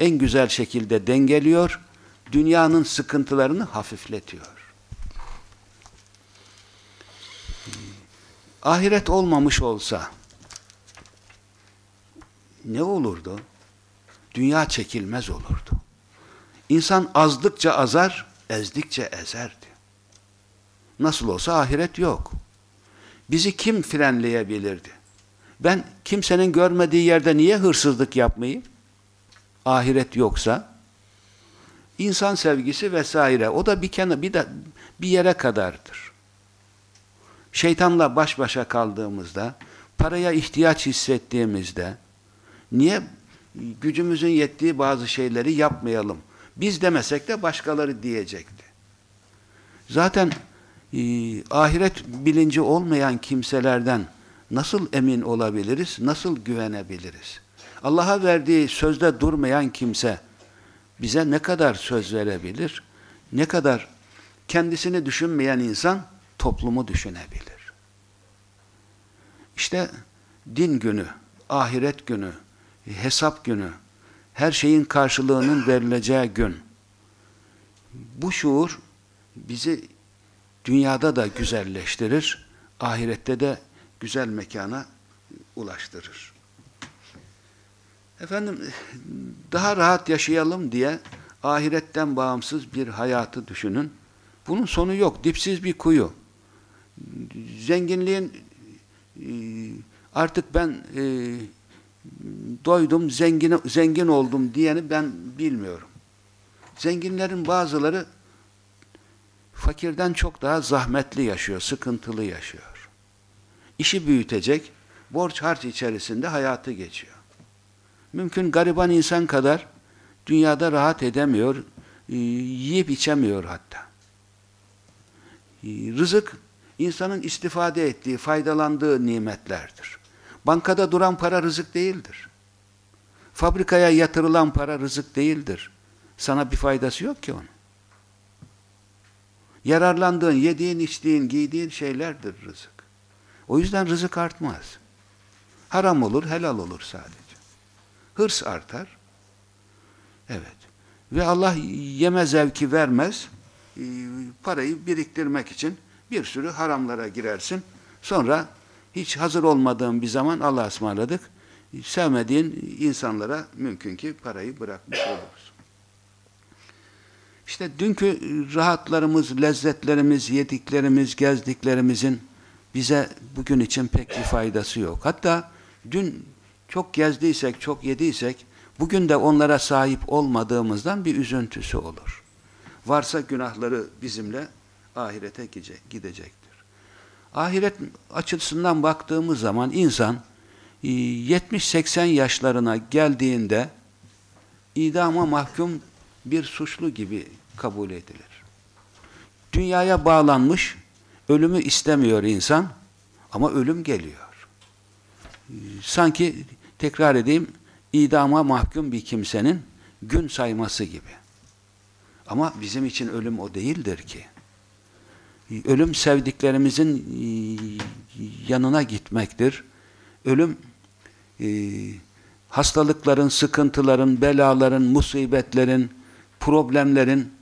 en güzel şekilde dengeliyor, dünyanın sıkıntılarını hafifletiyor. ahiret olmamış olsa ne olurdu? Dünya çekilmez olurdu. İnsan azdıkça azar, ezdikçe ezerdi. Nasıl olsa ahiret yok. Bizi kim frenleyebilirdi? Ben kimsenin görmediği yerde niye hırsızlık yapmayayım? Ahiret yoksa insan sevgisi vesaire o da bir kenar bir de bir yere kadardır. Şeytanla baş başa kaldığımızda, paraya ihtiyaç hissettiğimizde niye gücümüzün yettiği bazı şeyleri yapmayalım? Biz demesek de başkaları diyecekti. Zaten e, ahiret bilinci olmayan kimselerden nasıl emin olabiliriz, nasıl güvenebiliriz? Allah'a verdiği sözde durmayan kimse bize ne kadar söz verebilir? Ne kadar kendisini düşünmeyen insan toplumu düşünebilir. İşte din günü, ahiret günü, hesap günü, her şeyin karşılığının verileceği gün. Bu şuur bizi dünyada da güzelleştirir, ahirette de güzel mekana ulaştırır. Efendim, daha rahat yaşayalım diye ahiretten bağımsız bir hayatı düşünün. Bunun sonu yok, dipsiz bir kuyu. Zenginliğin e, artık ben e, doydum, zengin, zengin oldum diyeni ben bilmiyorum. Zenginlerin bazıları fakirden çok daha zahmetli yaşıyor, sıkıntılı yaşıyor. İşi büyütecek, borç harç içerisinde hayatı geçiyor. Mümkün gariban insan kadar dünyada rahat edemiyor, e, yiyip içemiyor hatta. E, rızık, insanın istifade ettiği, faydalandığı nimetlerdir. Bankada duran para rızık değildir. Fabrikaya yatırılan para rızık değildir. Sana bir faydası yok ki onun. Yararlandığın, yediğin, içtiğin, giydiğin şeylerdir rızık. O yüzden rızık artmaz. Haram olur, helal olur sadece. Hırs artar. Evet. Ve Allah yeme zevki vermez. Ee, parayı biriktirmek için bir sürü haramlara girersin. Sonra hiç hazır olmadığın bir zaman Allah'a ısmarladık. Sevmediğin insanlara mümkün ki parayı bırakmış olursun. İşte dünkü rahatlarımız, lezzetlerimiz, yediklerimiz, gezdiklerimizin bize bugün için pek bir faydası yok. Hatta dün çok gezdiysek, çok yediysek, bugün de onlara sahip olmadığımızdan bir üzüntüsü olur. Varsa günahları bizimle ahirete gidecektir. Ahiret açısından baktığımız zaman insan 70-80 e, yaşlarına geldiğinde idama mahkum bir suçlu gibi kabul edilir. Dünyaya bağlanmış, ölümü istemiyor insan ama ölüm geliyor. E, sanki tekrar edeyim, idama mahkum bir kimsenin gün sayması gibi. Ama bizim için ölüm o değildir ki. Ölüm sevdiklerimizin e, yanına gitmektir. Ölüm e, hastalıkların, sıkıntıların, belaların, musibetlerin, problemlerin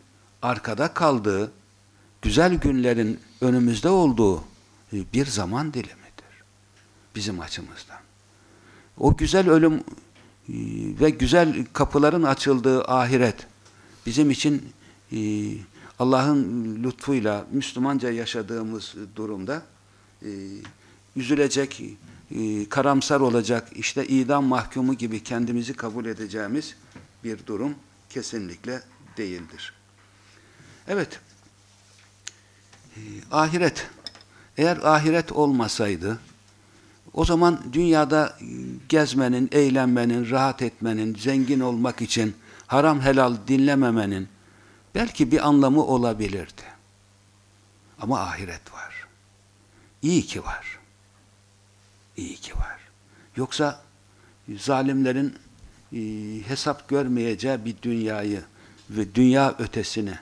arkada kaldığı, güzel günlerin önümüzde olduğu e, bir zaman dilimidir. Bizim açımızdan. O güzel ölüm ve güzel kapıların açıldığı ahiret bizim için Allah'ın lütfuyla Müslümanca yaşadığımız durumda e, üzülecek, e, karamsar olacak, işte idam mahkumu gibi kendimizi kabul edeceğimiz bir durum kesinlikle değildir. Evet, e, ahiret, eğer ahiret olmasaydı, o zaman dünyada gezmenin, eğlenmenin, rahat etmenin, zengin olmak için haram helal dinlememenin, belki bir anlamı olabilirdi. Ama ahiret var. İyi ki var. İyi ki var. Yoksa zalimlerin e, hesap görmeyeceği bir dünyayı ve dünya ötesini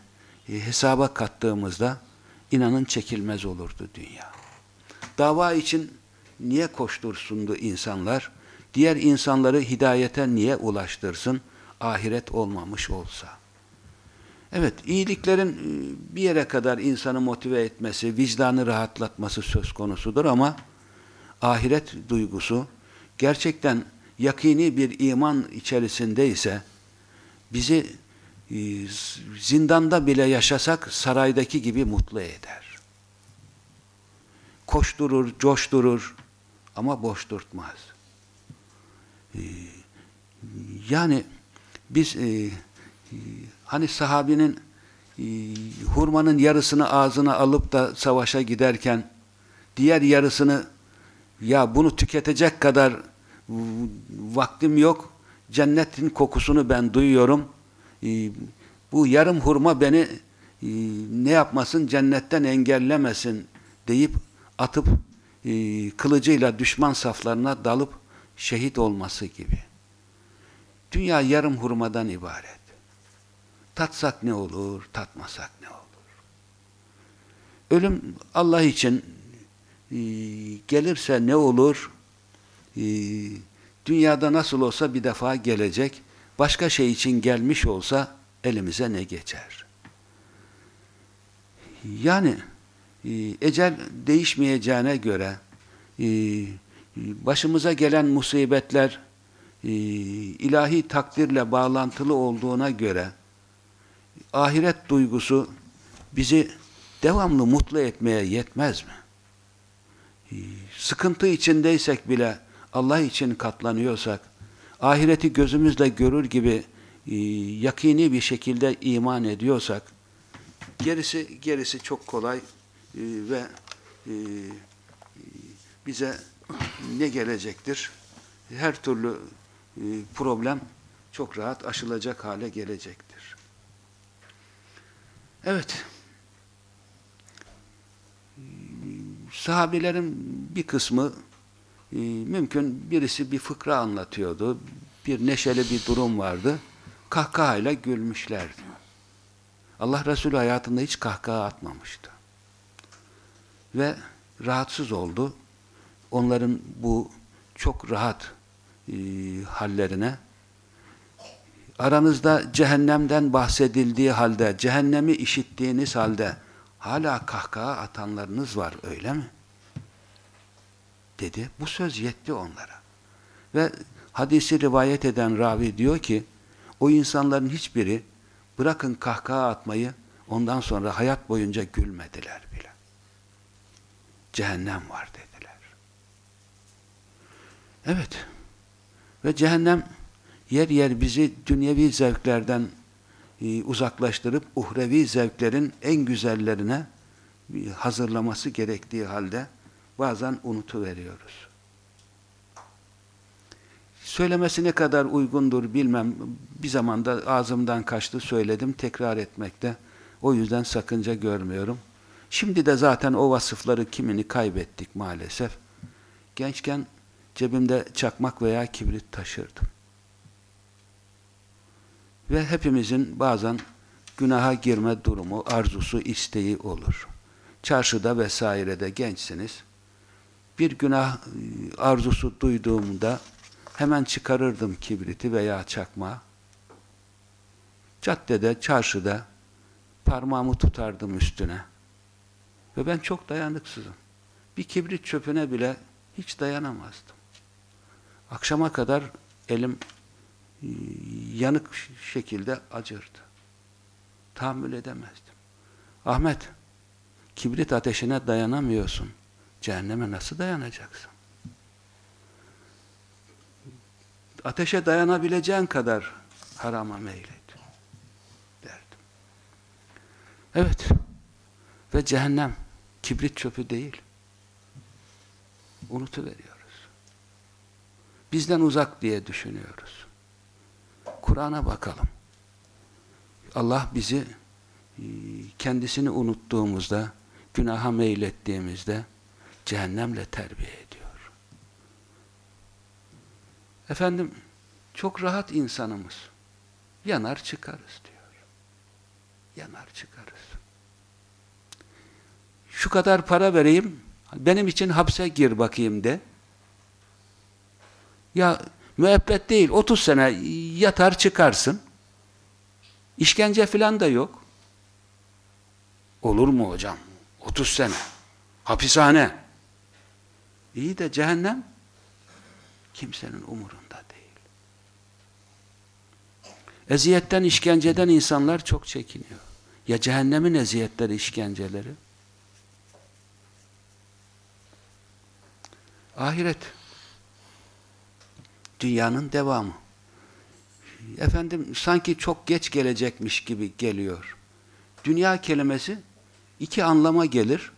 e, hesaba kattığımızda inanın çekilmez olurdu dünya. Dava için niye koştursundu insanlar? Diğer insanları hidayete niye ulaştırsın? Ahiret olmamış olsa. Evet, iyiliklerin e, bir yere kadar insanı motive etmesi, vicdanı rahatlatması söz konusudur ama ahiret duygusu gerçekten yakini bir iman içerisindeyse bizi e, zindanda bile yaşasak saraydaki gibi mutlu eder. Koşturur, coşturur ama boş durtmaz. E, yani biz hani sahabinin hurmanın yarısını ağzına alıp da savaşa giderken diğer yarısını ya bunu tüketecek kadar vaktim yok cennetin kokusunu ben duyuyorum bu yarım hurma beni ne yapmasın cennetten engellemesin deyip atıp kılıcıyla düşman saflarına dalıp şehit olması gibi. Dünya yarım hurmadan ibaret. Tatsak ne olur, tatmasak ne olur? Ölüm Allah için e, gelirse ne olur? E, dünyada nasıl olsa bir defa gelecek. Başka şey için gelmiş olsa elimize ne geçer? Yani e, ecel değişmeyeceğine göre e, başımıza gelen musibetler e, ilahi takdirle bağlantılı olduğuna göre ahiret duygusu bizi devamlı mutlu etmeye yetmez mi? Sıkıntı içindeysek bile Allah için katlanıyorsak, ahireti gözümüzle görür gibi e, yakini bir şekilde iman ediyorsak, gerisi gerisi çok kolay e, ve e, bize ne gelecektir? Her türlü problem çok rahat aşılacak hale gelecektir. Evet. Sahabilerin bir kısmı e, mümkün birisi bir fıkra anlatıyordu. Bir neşeli bir durum vardı. Kahkahayla gülmüşlerdi. Allah Resulü hayatında hiç kahkaha atmamıştı. Ve rahatsız oldu. Onların bu çok rahat e, hallerine aranızda cehennemden bahsedildiği halde, cehennemi işittiğiniz halde hala kahkaha atanlarınız var öyle mi? Dedi. Bu söz yetti onlara. Ve hadisi rivayet eden ravi diyor ki o insanların hiçbiri bırakın kahkaha atmayı ondan sonra hayat boyunca gülmediler bile. Cehennem var dediler. Evet. Ve cehennem yer yer bizi dünyevi zevklerden e, uzaklaştırıp uhrevi zevklerin en güzellerine e, hazırlaması gerektiği halde bazen unutuveriyoruz. Söylemesi ne kadar uygundur bilmem. Bir zamanda ağzımdan kaçtı söyledim tekrar etmekte. O yüzden sakınca görmüyorum. Şimdi de zaten o vasıfları kimini kaybettik maalesef. Gençken cebimde çakmak veya kibrit taşırdım. Ve hepimizin bazen günaha girme durumu, arzusu, isteği olur. Çarşıda vesairede gençsiniz. Bir günah e, arzusu duyduğumda hemen çıkarırdım kibriti veya çakma. Caddede, çarşıda parmağımı tutardım üstüne. Ve ben çok dayanıksızım. Bir kibrit çöpüne bile hiç dayanamazdım. Akşama kadar elim yanık şekilde acırdı. Tahammül edemezdim. Ahmet, kibrit ateşine dayanamıyorsun. Cehenneme nasıl dayanacaksın? Ateşe dayanabileceğin kadar harama meylet. Derdim. Evet. Ve cehennem kibrit çöpü değil. Unutuveriyoruz. Bizden uzak diye düşünüyoruz. Kur'an'a bakalım. Allah bizi e, kendisini unuttuğumuzda, günaha meylettiğimizde cehennemle terbiye ediyor. Efendim, çok rahat insanımız. Yanar çıkarız diyor. Yanar çıkarız. Şu kadar para vereyim, benim için hapse gir bakayım de. Ya Müebbet değil, 30 sene yatar çıkarsın. İşkence filan da yok. Olur mu hocam? 30 sene. Hapishane. İyi de cehennem kimsenin umurunda değil. Eziyetten, işkenceden insanlar çok çekiniyor. Ya cehennemin eziyetleri, işkenceleri? Ahiret. Dünyanın devamı. Efendim sanki çok geç gelecekmiş gibi geliyor. Dünya kelimesi iki anlama gelir.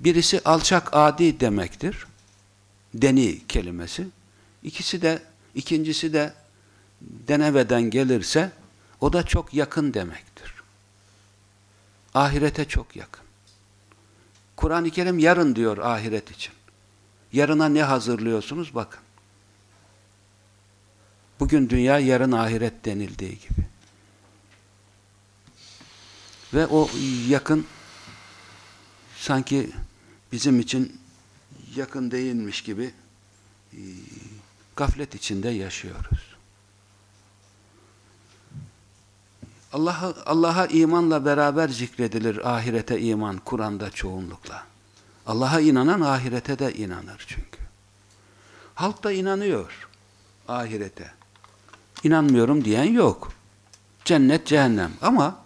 Birisi alçak adi demektir. Deni kelimesi. İkisi de, ikincisi de deneveden gelirse o da çok yakın demektir. Ahirete çok yakın. Kur'an-ı Kerim yarın diyor ahiret için. Yarına ne hazırlıyorsunuz bakın. Bugün dünya yarın ahiret denildiği gibi. Ve o yakın sanki bizim için yakın değilmiş gibi e, gaflet içinde yaşıyoruz. Allah'a Allah'a imanla beraber zikredilir ahirete iman Kur'an'da çoğunlukla. Allah'a inanan ahirete de inanır çünkü. Halk da inanıyor ahirete. İnanmıyorum diyen yok. Cennet, cehennem ama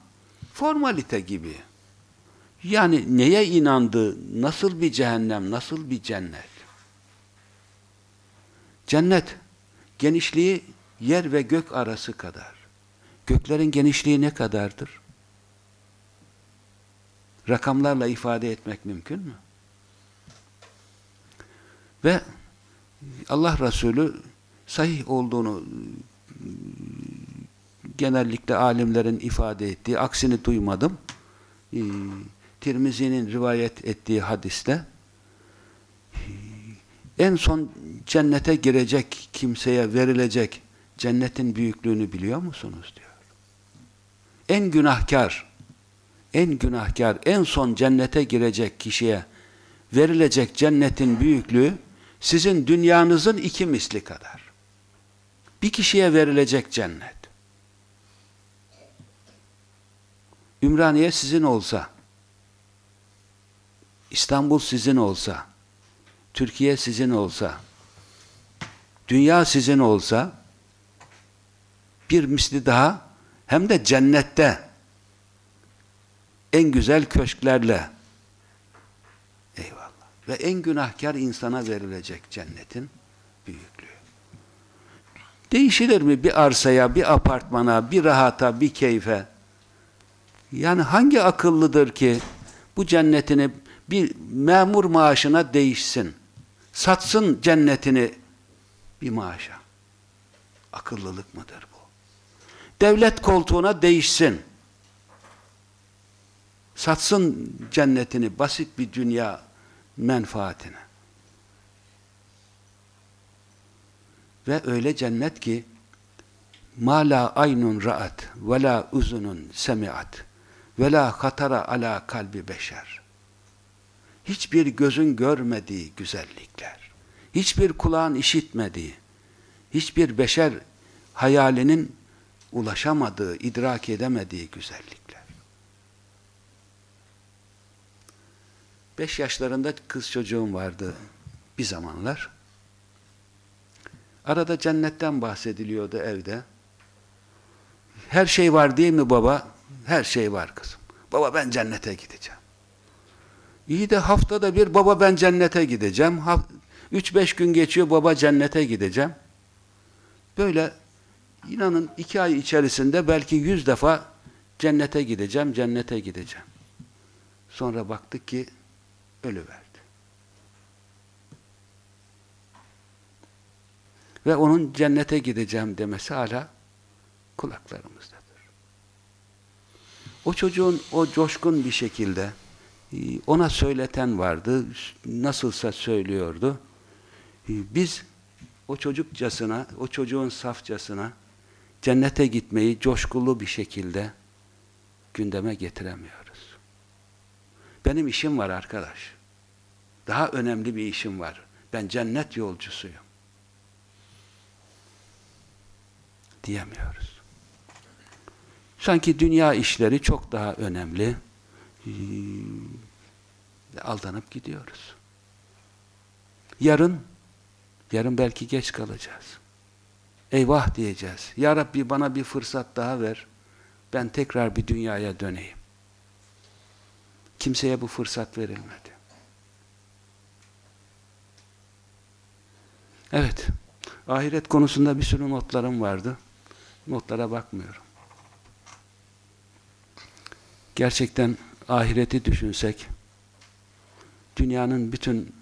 formalite gibi. Yani neye inandı, nasıl bir cehennem, nasıl bir cennet? Cennet, genişliği yer ve gök arası kadar. Göklerin genişliği ne kadardır? Rakamlarla ifade etmek mümkün mü? Ve Allah Resulü sahih olduğunu genellikle alimlerin ifade ettiği, aksini duymadım. Ee, Tirmizi'nin rivayet ettiği hadiste en son cennete girecek kimseye verilecek cennetin büyüklüğünü biliyor musunuz diyor. En günahkar, en günahkar, en son cennete girecek kişiye verilecek cennetin büyüklüğü sizin dünyanızın iki misli kadar. Bir kişiye verilecek cennet. Ümraniye sizin olsa, İstanbul sizin olsa, Türkiye sizin olsa, dünya sizin olsa, bir misli daha, hem de cennette, en güzel köşklerle, eyvallah, ve en günahkar insana verilecek cennetin. Değişilir mi bir arsaya, bir apartmana, bir rahata, bir keyfe? Yani hangi akıllıdır ki bu cennetini bir memur maaşına değişsin? Satsın cennetini bir maaşa. Akıllılık mıdır bu? Devlet koltuğuna değişsin. Satsın cennetini basit bir dünya menfaatine. Ve öyle cennet ki ma la aynun ra'at ve la uzunun semi'at ve la hatara ala kalbi beşer. Hiçbir gözün görmediği güzellikler, hiçbir kulağın işitmediği, hiçbir beşer hayalinin ulaşamadığı, idrak edemediği güzellikler. Beş yaşlarında kız çocuğum vardı bir zamanlar. Arada cennetten bahsediliyordu evde. Her şey var değil mi baba? Her şey var kızım. Baba ben cennete gideceğim. İyi de haftada bir baba ben cennete gideceğim. Üç beş gün geçiyor baba cennete gideceğim. Böyle inanın iki ay içerisinde belki yüz defa cennete gideceğim, cennete gideceğim. Sonra baktık ki ölüverdi. Ve onun cennete gideceğim demesi hala kulaklarımızdadır. O çocuğun o coşkun bir şekilde e, ona söyleten vardı. Nasılsa söylüyordu. E, biz o çocukcasına, o çocuğun safcasına cennete gitmeyi coşkulu bir şekilde gündeme getiremiyoruz. Benim işim var arkadaş. Daha önemli bir işim var. Ben cennet yolcusuyum. Diyemiyoruz. Sanki dünya işleri çok daha önemli. Ee, aldanıp gidiyoruz. Yarın, yarın belki geç kalacağız. Eyvah diyeceğiz. Ya Rabbi bana bir fırsat daha ver. Ben tekrar bir dünyaya döneyim. Kimseye bu fırsat verilmedi. Evet. Ahiret konusunda bir sürü notlarım vardı. Notlara bakmıyorum. Gerçekten ahireti düşünsek, dünyanın bütün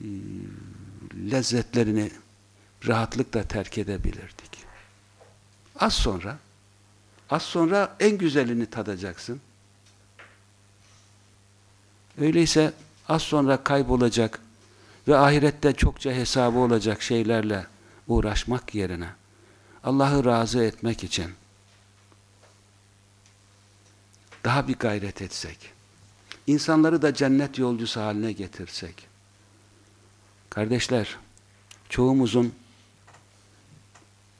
e, lezzetlerini rahatlıkla terk edebilirdik. Az sonra, az sonra en güzelini tadacaksın. Öyleyse az sonra kaybolacak ve ahirette çokça hesabı olacak şeylerle uğraşmak yerine Allah'ı razı etmek için daha bir gayret etsek, insanları da cennet yolcusu haline getirsek. Kardeşler, çoğumuzun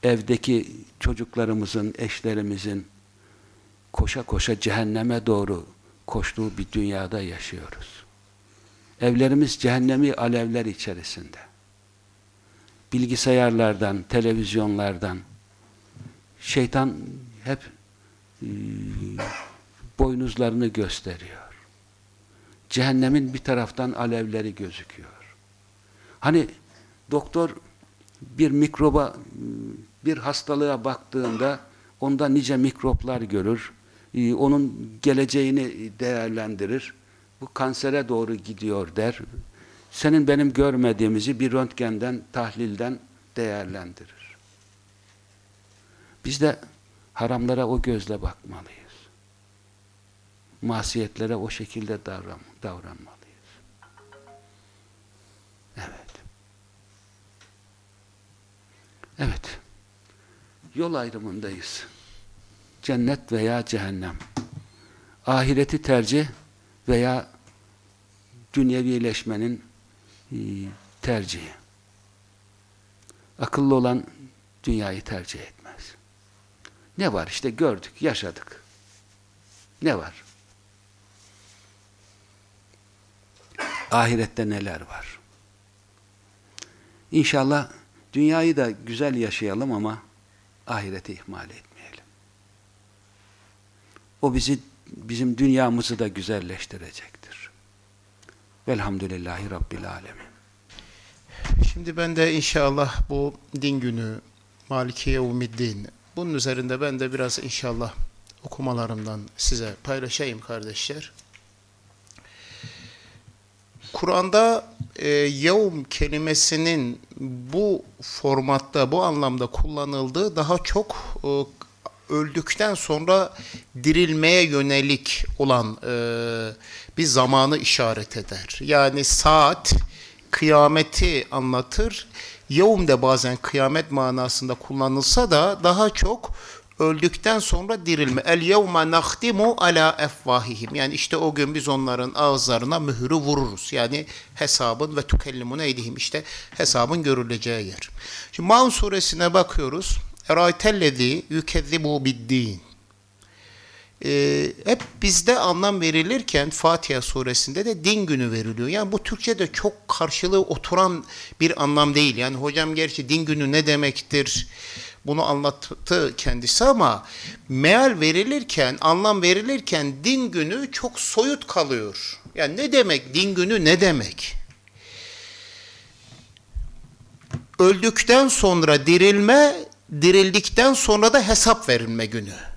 evdeki çocuklarımızın, eşlerimizin koşa koşa cehenneme doğru koştuğu bir dünyada yaşıyoruz. Evlerimiz cehennemi alevler içerisinde. Bilgisayarlardan, televizyonlardan şeytan hep e, boynuzlarını gösteriyor. Cehennemin bir taraftan alevleri gözüküyor. Hani doktor bir mikroba, bir hastalığa baktığında onda nice mikroplar görür, e, onun geleceğini değerlendirir. Bu kansere doğru gidiyor der. Senin benim görmediğimizi bir röntgenden, tahlilden değerlendirir. Biz de haramlara o gözle bakmalıyız. Masiyetlere o şekilde davran, davranmalıyız. Evet. Evet. Yol ayrımındayız. Cennet veya cehennem. Ahireti tercih veya dünyevileşmenin e, tercihi. Akıllı olan dünyayı tercih etmez. Ne var işte gördük, yaşadık. Ne var? Ahirette neler var? İnşallah dünyayı da güzel yaşayalım ama ahireti ihmal etmeyelim. O bizi bizim dünyamızı da güzelleştirecektir. Velhamdülillahi Rabbil Alemin. Şimdi ben de inşallah bu din günü Malikiye Umiddin bunun üzerinde ben de biraz inşallah okumalarımdan size paylaşayım kardeşler. Kur'an'da e, yevm kelimesinin bu formatta, bu anlamda kullanıldığı daha çok e, öldükten sonra dirilmeye yönelik olan e, bir zamanı işaret eder. Yani saat kıyameti anlatır. Yevm de bazen kıyamet manasında kullanılsa da daha çok öldükten sonra dirilme. El yevme nahtimu ala efvahihim. Yani işte o gün biz onların ağızlarına mühürü vururuz. Yani hesabın ve tukellimun eydihim. işte hesabın görüleceği yer. Şimdi Maun suresine bakıyoruz. Eraytellezi yükezzibu biddin. Ee, hep bizde anlam verilirken Fatiha suresinde de din günü veriliyor. Yani bu Türkçe'de çok karşılığı oturan bir anlam değil. Yani hocam gerçi din günü ne demektir? Bunu anlattı kendisi ama meal verilirken, anlam verilirken din günü çok soyut kalıyor. Yani ne demek din günü ne demek? Öldükten sonra dirilme, dirildikten sonra da hesap verilme günü.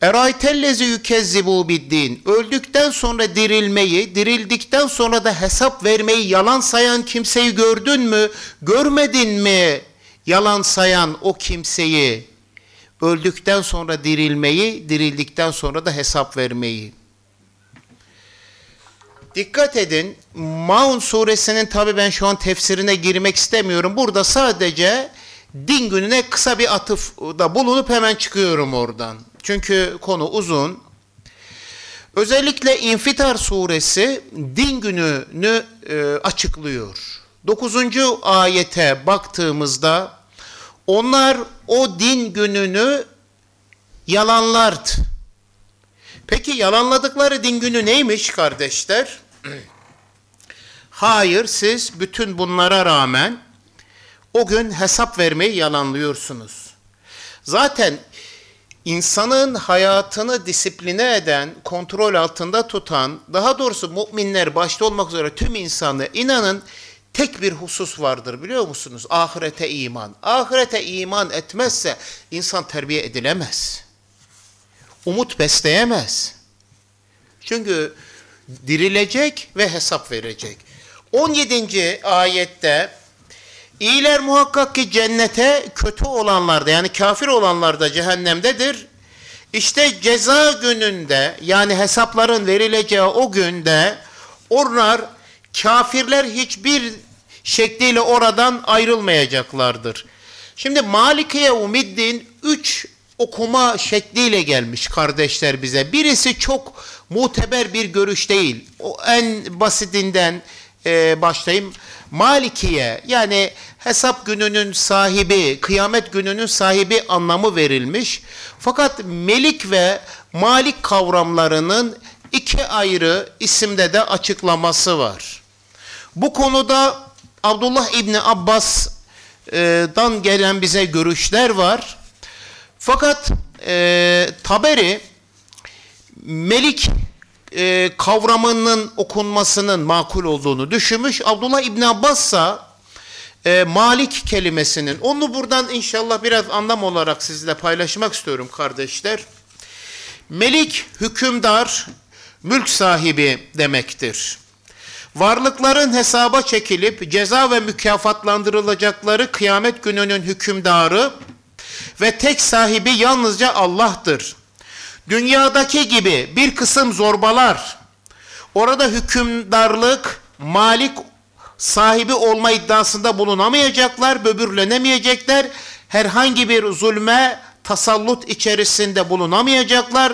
Eraytellezi yükezzibu biddin. Öldükten sonra dirilmeyi, dirildikten sonra da hesap vermeyi yalan sayan kimseyi gördün mü? Görmedin mi? Yalan sayan o kimseyi öldükten sonra dirilmeyi, dirildikten sonra da hesap vermeyi. Dikkat edin, Maun suresinin tabi ben şu an tefsirine girmek istemiyorum. Burada sadece din gününe kısa bir atıfda bulunup hemen çıkıyorum oradan. Çünkü konu uzun. Özellikle İnfitar suresi din gününü e, açıklıyor. 9. ayete baktığımızda onlar o din gününü yalanlardı. Peki yalanladıkları din günü neymiş kardeşler? <clears throat> Hayır siz bütün bunlara rağmen o gün hesap vermeyi yalanlıyorsunuz. Zaten insanın hayatını disipline eden, kontrol altında tutan, daha doğrusu müminler başta olmak üzere tüm insanı inanın tek bir husus vardır biliyor musunuz? Ahirete iman. Ahirete iman etmezse insan terbiye edilemez. Umut besleyemez. Çünkü dirilecek ve hesap verecek. 17. ayette iyiler muhakkak ki cennete kötü olanlarda yani kafir olanlarda cehennemdedir. İşte ceza gününde yani hesapların verileceği o günde onlar kafirler hiçbir şekliyle oradan ayrılmayacaklardır. Şimdi Malikiye Umiddin üç okuma şekliyle gelmiş kardeşler bize. Birisi çok muteber bir görüş değil. O en basitinden e, başlayayım. Malikiye yani hesap gününün sahibi, kıyamet gününün sahibi anlamı verilmiş. Fakat melik ve malik kavramlarının iki ayrı isimde de açıklaması var. Bu konuda Abdullah İbni Abbas'dan gelen bize görüşler var. Fakat e, Taberi melik e, kavramının okunmasının makul olduğunu düşünmüş. Abdullah İbni Abbas ise e, malik kelimesinin onu buradan inşallah biraz anlam olarak sizle paylaşmak istiyorum kardeşler. Melik hükümdar, mülk sahibi demektir. Varlıkların hesaba çekilip ceza ve mükafatlandırılacakları kıyamet gününün hükümdarı ve tek sahibi yalnızca Allah'tır. Dünyadaki gibi bir kısım zorbalar orada hükümdarlık, malik sahibi olma iddiasında bulunamayacaklar, böbürlenemeyecekler. Herhangi bir zulme, tasallut içerisinde bulunamayacaklar.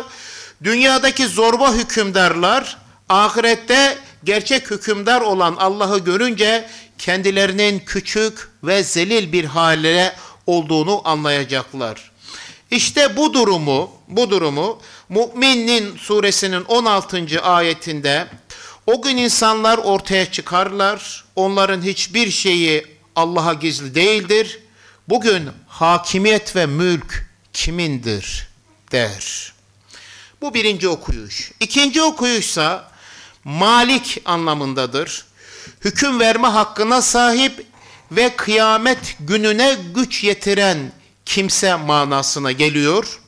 Dünyadaki zorba hükümdarlar ahirette gerçek hükümdar olan Allah'ı görünce kendilerinin küçük ve zelil bir hale olduğunu anlayacaklar. İşte bu durumu, bu durumu Mü'minin suresinin 16. ayetinde o gün insanlar ortaya çıkarlar. Onların hiçbir şeyi Allah'a gizli değildir. Bugün hakimiyet ve mülk kimindir der. Bu birinci okuyuş. İkinci okuyuşsa malik anlamındadır. Hüküm verme hakkına sahip ve kıyamet gününe güç yetiren kimse manasına geliyor.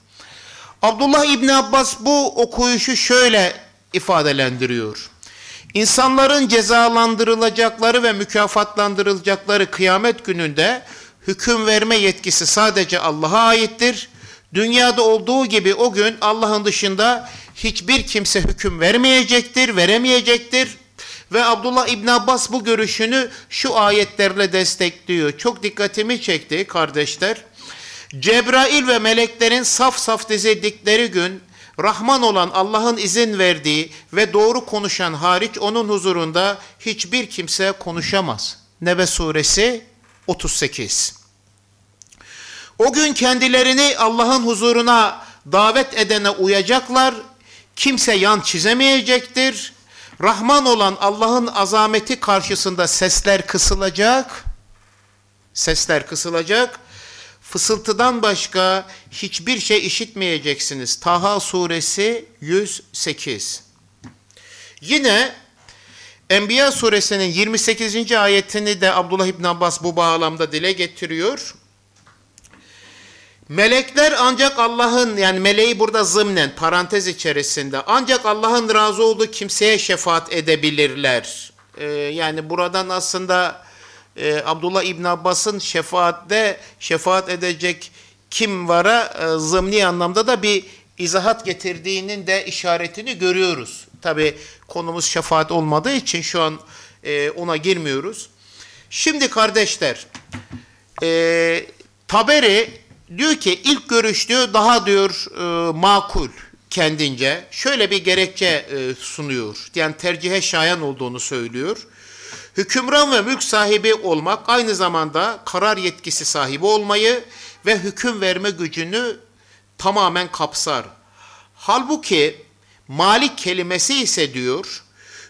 Abdullah İbni Abbas bu okuyuşu şöyle ifadelendiriyor. İnsanların cezalandırılacakları ve mükafatlandırılacakları kıyamet gününde hüküm verme yetkisi sadece Allah'a aittir. Dünyada olduğu gibi o gün Allah'ın dışında hiçbir kimse hüküm vermeyecektir, veremeyecektir. Ve Abdullah İbn Abbas bu görüşünü şu ayetlerle destekliyor. Çok dikkatimi çekti kardeşler. Cebrail ve meleklerin saf saf dizildikleri gün Rahman olan Allah'ın izin verdiği ve doğru konuşan hariç onun huzurunda hiçbir kimse konuşamaz. Nebe suresi 38. O gün kendilerini Allah'ın huzuruna davet edene uyacaklar. Kimse yan çizemeyecektir. Rahman olan Allah'ın azameti karşısında sesler kısılacak. Sesler kısılacak fısıltıdan başka hiçbir şey işitmeyeceksiniz. Taha suresi 108. Yine Enbiya suresinin 28. ayetini de Abdullah İbn Abbas bu bağlamda dile getiriyor. Melekler ancak Allah'ın yani meleği burada zımnen parantez içerisinde ancak Allah'ın razı olduğu kimseye şefaat edebilirler. Ee, yani buradan aslında e, Abdullah İbn Abbas'ın şefaatte şefaat edecek kim vara e, zımni anlamda da bir izahat getirdiğinin de işaretini görüyoruz. Tabi konumuz şefaat olmadığı için şu an e, ona girmiyoruz. Şimdi kardeşler e, Taberi diyor ki ilk görüş daha diyor e, makul kendince şöyle bir gerekçe e, sunuyor. Yani tercihe şayan olduğunu söylüyor. Hükümran ve mülk sahibi olmak aynı zamanda karar yetkisi sahibi olmayı ve hüküm verme gücünü tamamen kapsar. Halbuki malik kelimesi ise diyor,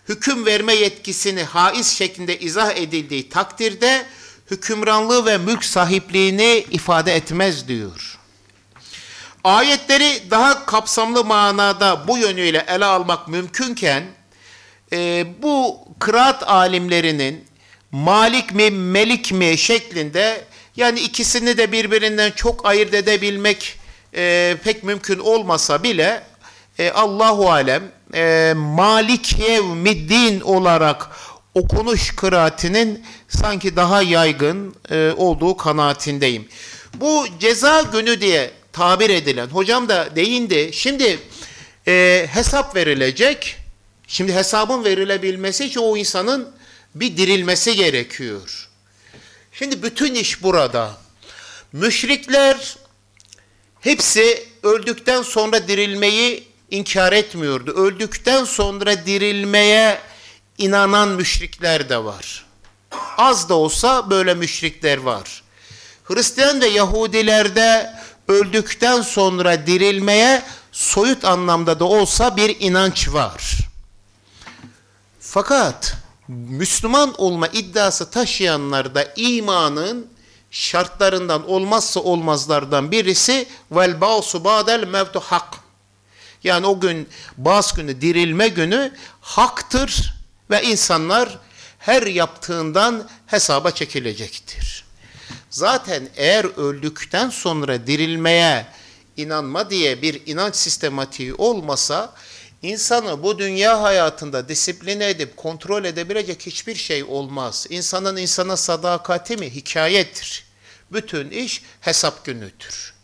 hüküm verme yetkisini haiz şeklinde izah edildiği takdirde hükümranlığı ve mülk sahipliğini ifade etmez diyor. Ayetleri daha kapsamlı manada bu yönüyle ele almak mümkünken e, bu kıraat alimlerinin malik mi melik mi şeklinde yani ikisini de birbirinden çok ayırt edebilmek e, pek mümkün olmasa bile e, Allahu alem e, Malik Yevmiddin olarak okunuş kıraatinin sanki daha yaygın e, olduğu kanaatindeyim. Bu ceza günü diye tabir edilen, hocam da değindi. Şimdi e, hesap verilecek. Şimdi hesabın verilebilmesi için o insanın bir dirilmesi gerekiyor. Şimdi bütün iş burada. Müşrikler hepsi öldükten sonra dirilmeyi inkar etmiyordu. Öldükten sonra dirilmeye inanan müşrikler de var. Az da olsa böyle müşrikler var. Hristiyan ve Yahudilerde öldükten sonra dirilmeye soyut anlamda da olsa bir inanç var. Fakat Müslüman olma iddiası taşıyanlarda imanın şartlarından olmazsa olmazlardan birisi vel ba'su ba'del mevtu hak. Yani o gün bazı günü dirilme günü haktır ve insanlar her yaptığından hesaba çekilecektir. Zaten eğer öldükten sonra dirilmeye inanma diye bir inanç sistematiği olmasa insanı bu dünya hayatında disipline edip kontrol edebilecek hiçbir şey olmaz. İnsanın insana sadakati mi hikayettir. Bütün iş hesap günüdür.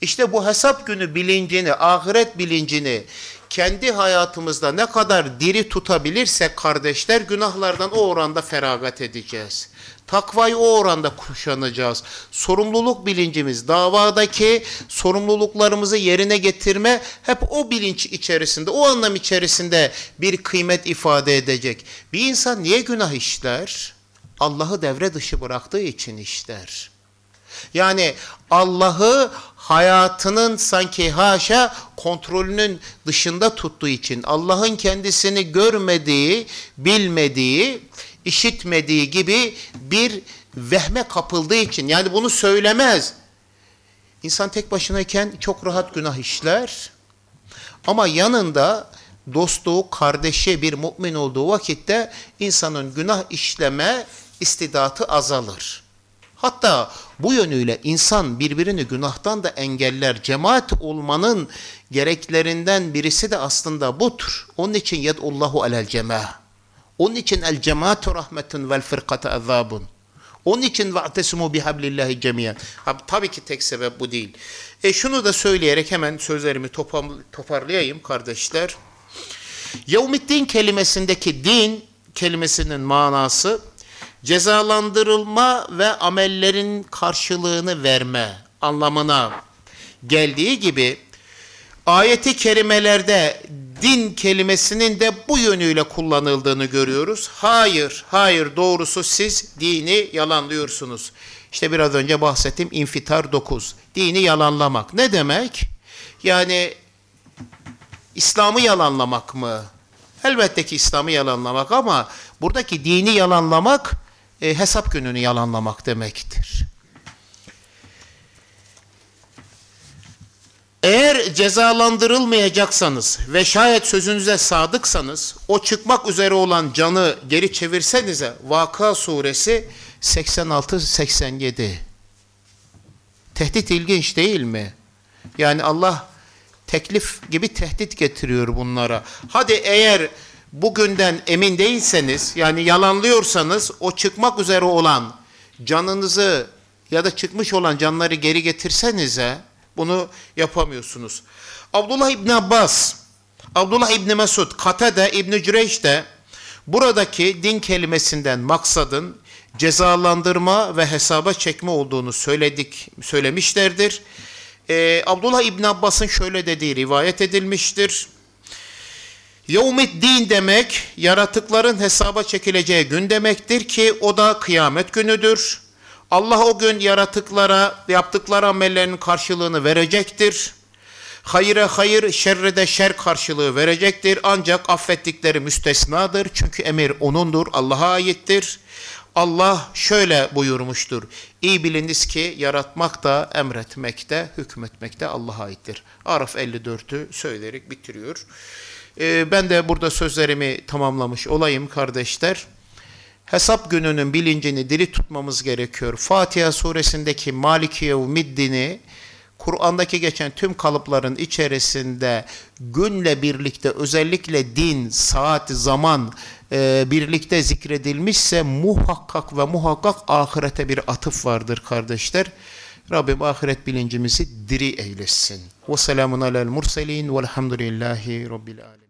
İşte bu hesap günü bilincini, ahiret bilincini kendi hayatımızda ne kadar diri tutabilirsek kardeşler günahlardan o oranda feragat edeceğiz. Takvayı o oranda kuşanacağız. Sorumluluk bilincimiz, davadaki sorumluluklarımızı yerine getirme hep o bilinç içerisinde, o anlam içerisinde bir kıymet ifade edecek. Bir insan niye günah işler? Allah'ı devre dışı bıraktığı için işler. Yani Allah'ı hayatının sanki haşa kontrolünün dışında tuttuğu için Allah'ın kendisini görmediği, bilmediği, işitmediği gibi bir vehme kapıldığı için yani bunu söylemez. İnsan tek başınayken çok rahat günah işler ama yanında dostluğu, kardeşi bir mümin olduğu vakitte insanın günah işleme istidatı azalır. Hatta bu yönüyle insan birbirini günahtan da engeller. Cemaat olmanın gereklerinden birisi de aslında budur. Onun için yedullahu alel cemaah. Onun için el cemaatu rahmetun vel fırkata azabun. Onun için va'tesimu bihablillahi cemiyen. Tabii ki tek sebep bu değil. E şunu da söyleyerek hemen sözlerimi toparlayayım kardeşler. Yevmiddin kelimesindeki din kelimesinin manası cezalandırılma ve amellerin karşılığını verme anlamına geldiği gibi ayeti kerimelerde din kelimesinin de bu yönüyle kullanıldığını görüyoruz. Hayır, hayır doğrusu siz dini yalanlıyorsunuz. İşte biraz önce bahsettiğim infitar 9. Dini yalanlamak. Ne demek? Yani İslam'ı yalanlamak mı? Elbette ki İslam'ı yalanlamak ama buradaki dini yalanlamak e, hesap gününü yalanlamak demektir. Eğer cezalandırılmayacaksanız ve şayet sözünüze sadıksanız o çıkmak üzere olan canı geri çevirsenize Vaka suresi 86-87 Tehdit ilginç değil mi? Yani Allah teklif gibi tehdit getiriyor bunlara. Hadi eğer bugünden emin değilseniz yani yalanlıyorsanız o çıkmak üzere olan canınızı ya da çıkmış olan canları geri getirsenize bunu yapamıyorsunuz. Abdullah İbni Abbas, Abdullah İbni Mesud, Katade İbni Cüreyş de buradaki din kelimesinden maksadın cezalandırma ve hesaba çekme olduğunu söyledik, söylemişlerdir. Ee, Abdullah İbni Abbas'ın şöyle dediği rivayet edilmiştir. Yevmiddin demek yaratıkların hesaba çekileceği gün demektir ki o da kıyamet günüdür. Allah o gün yaratıklara yaptıkları amellerin karşılığını verecektir. Hayıra hayır, şerre de şer karşılığı verecektir. Ancak affettikleri müstesnadır. Çünkü emir O'nundur, Allah'a aittir. Allah şöyle buyurmuştur. İyi biliniz ki yaratmak da, emretmek de, hükmetmek de Allah'a aittir. Araf 54'ü söyleyerek bitiriyor. Ee, ben de burada sözlerimi tamamlamış olayım kardeşler. Hesap gününün bilincini diri tutmamız gerekiyor. Fatiha suresindeki Maliki Yevmiddin'i Kur'an'daki geçen tüm kalıpların içerisinde günle birlikte özellikle din, saat, zaman e, birlikte zikredilmişse muhakkak ve muhakkak ahirete bir atıf vardır kardeşler. Rabbim ahiret bilincimizi diri eylesin. Ve selamun alel murselin velhamdülillahi rabbil alemin.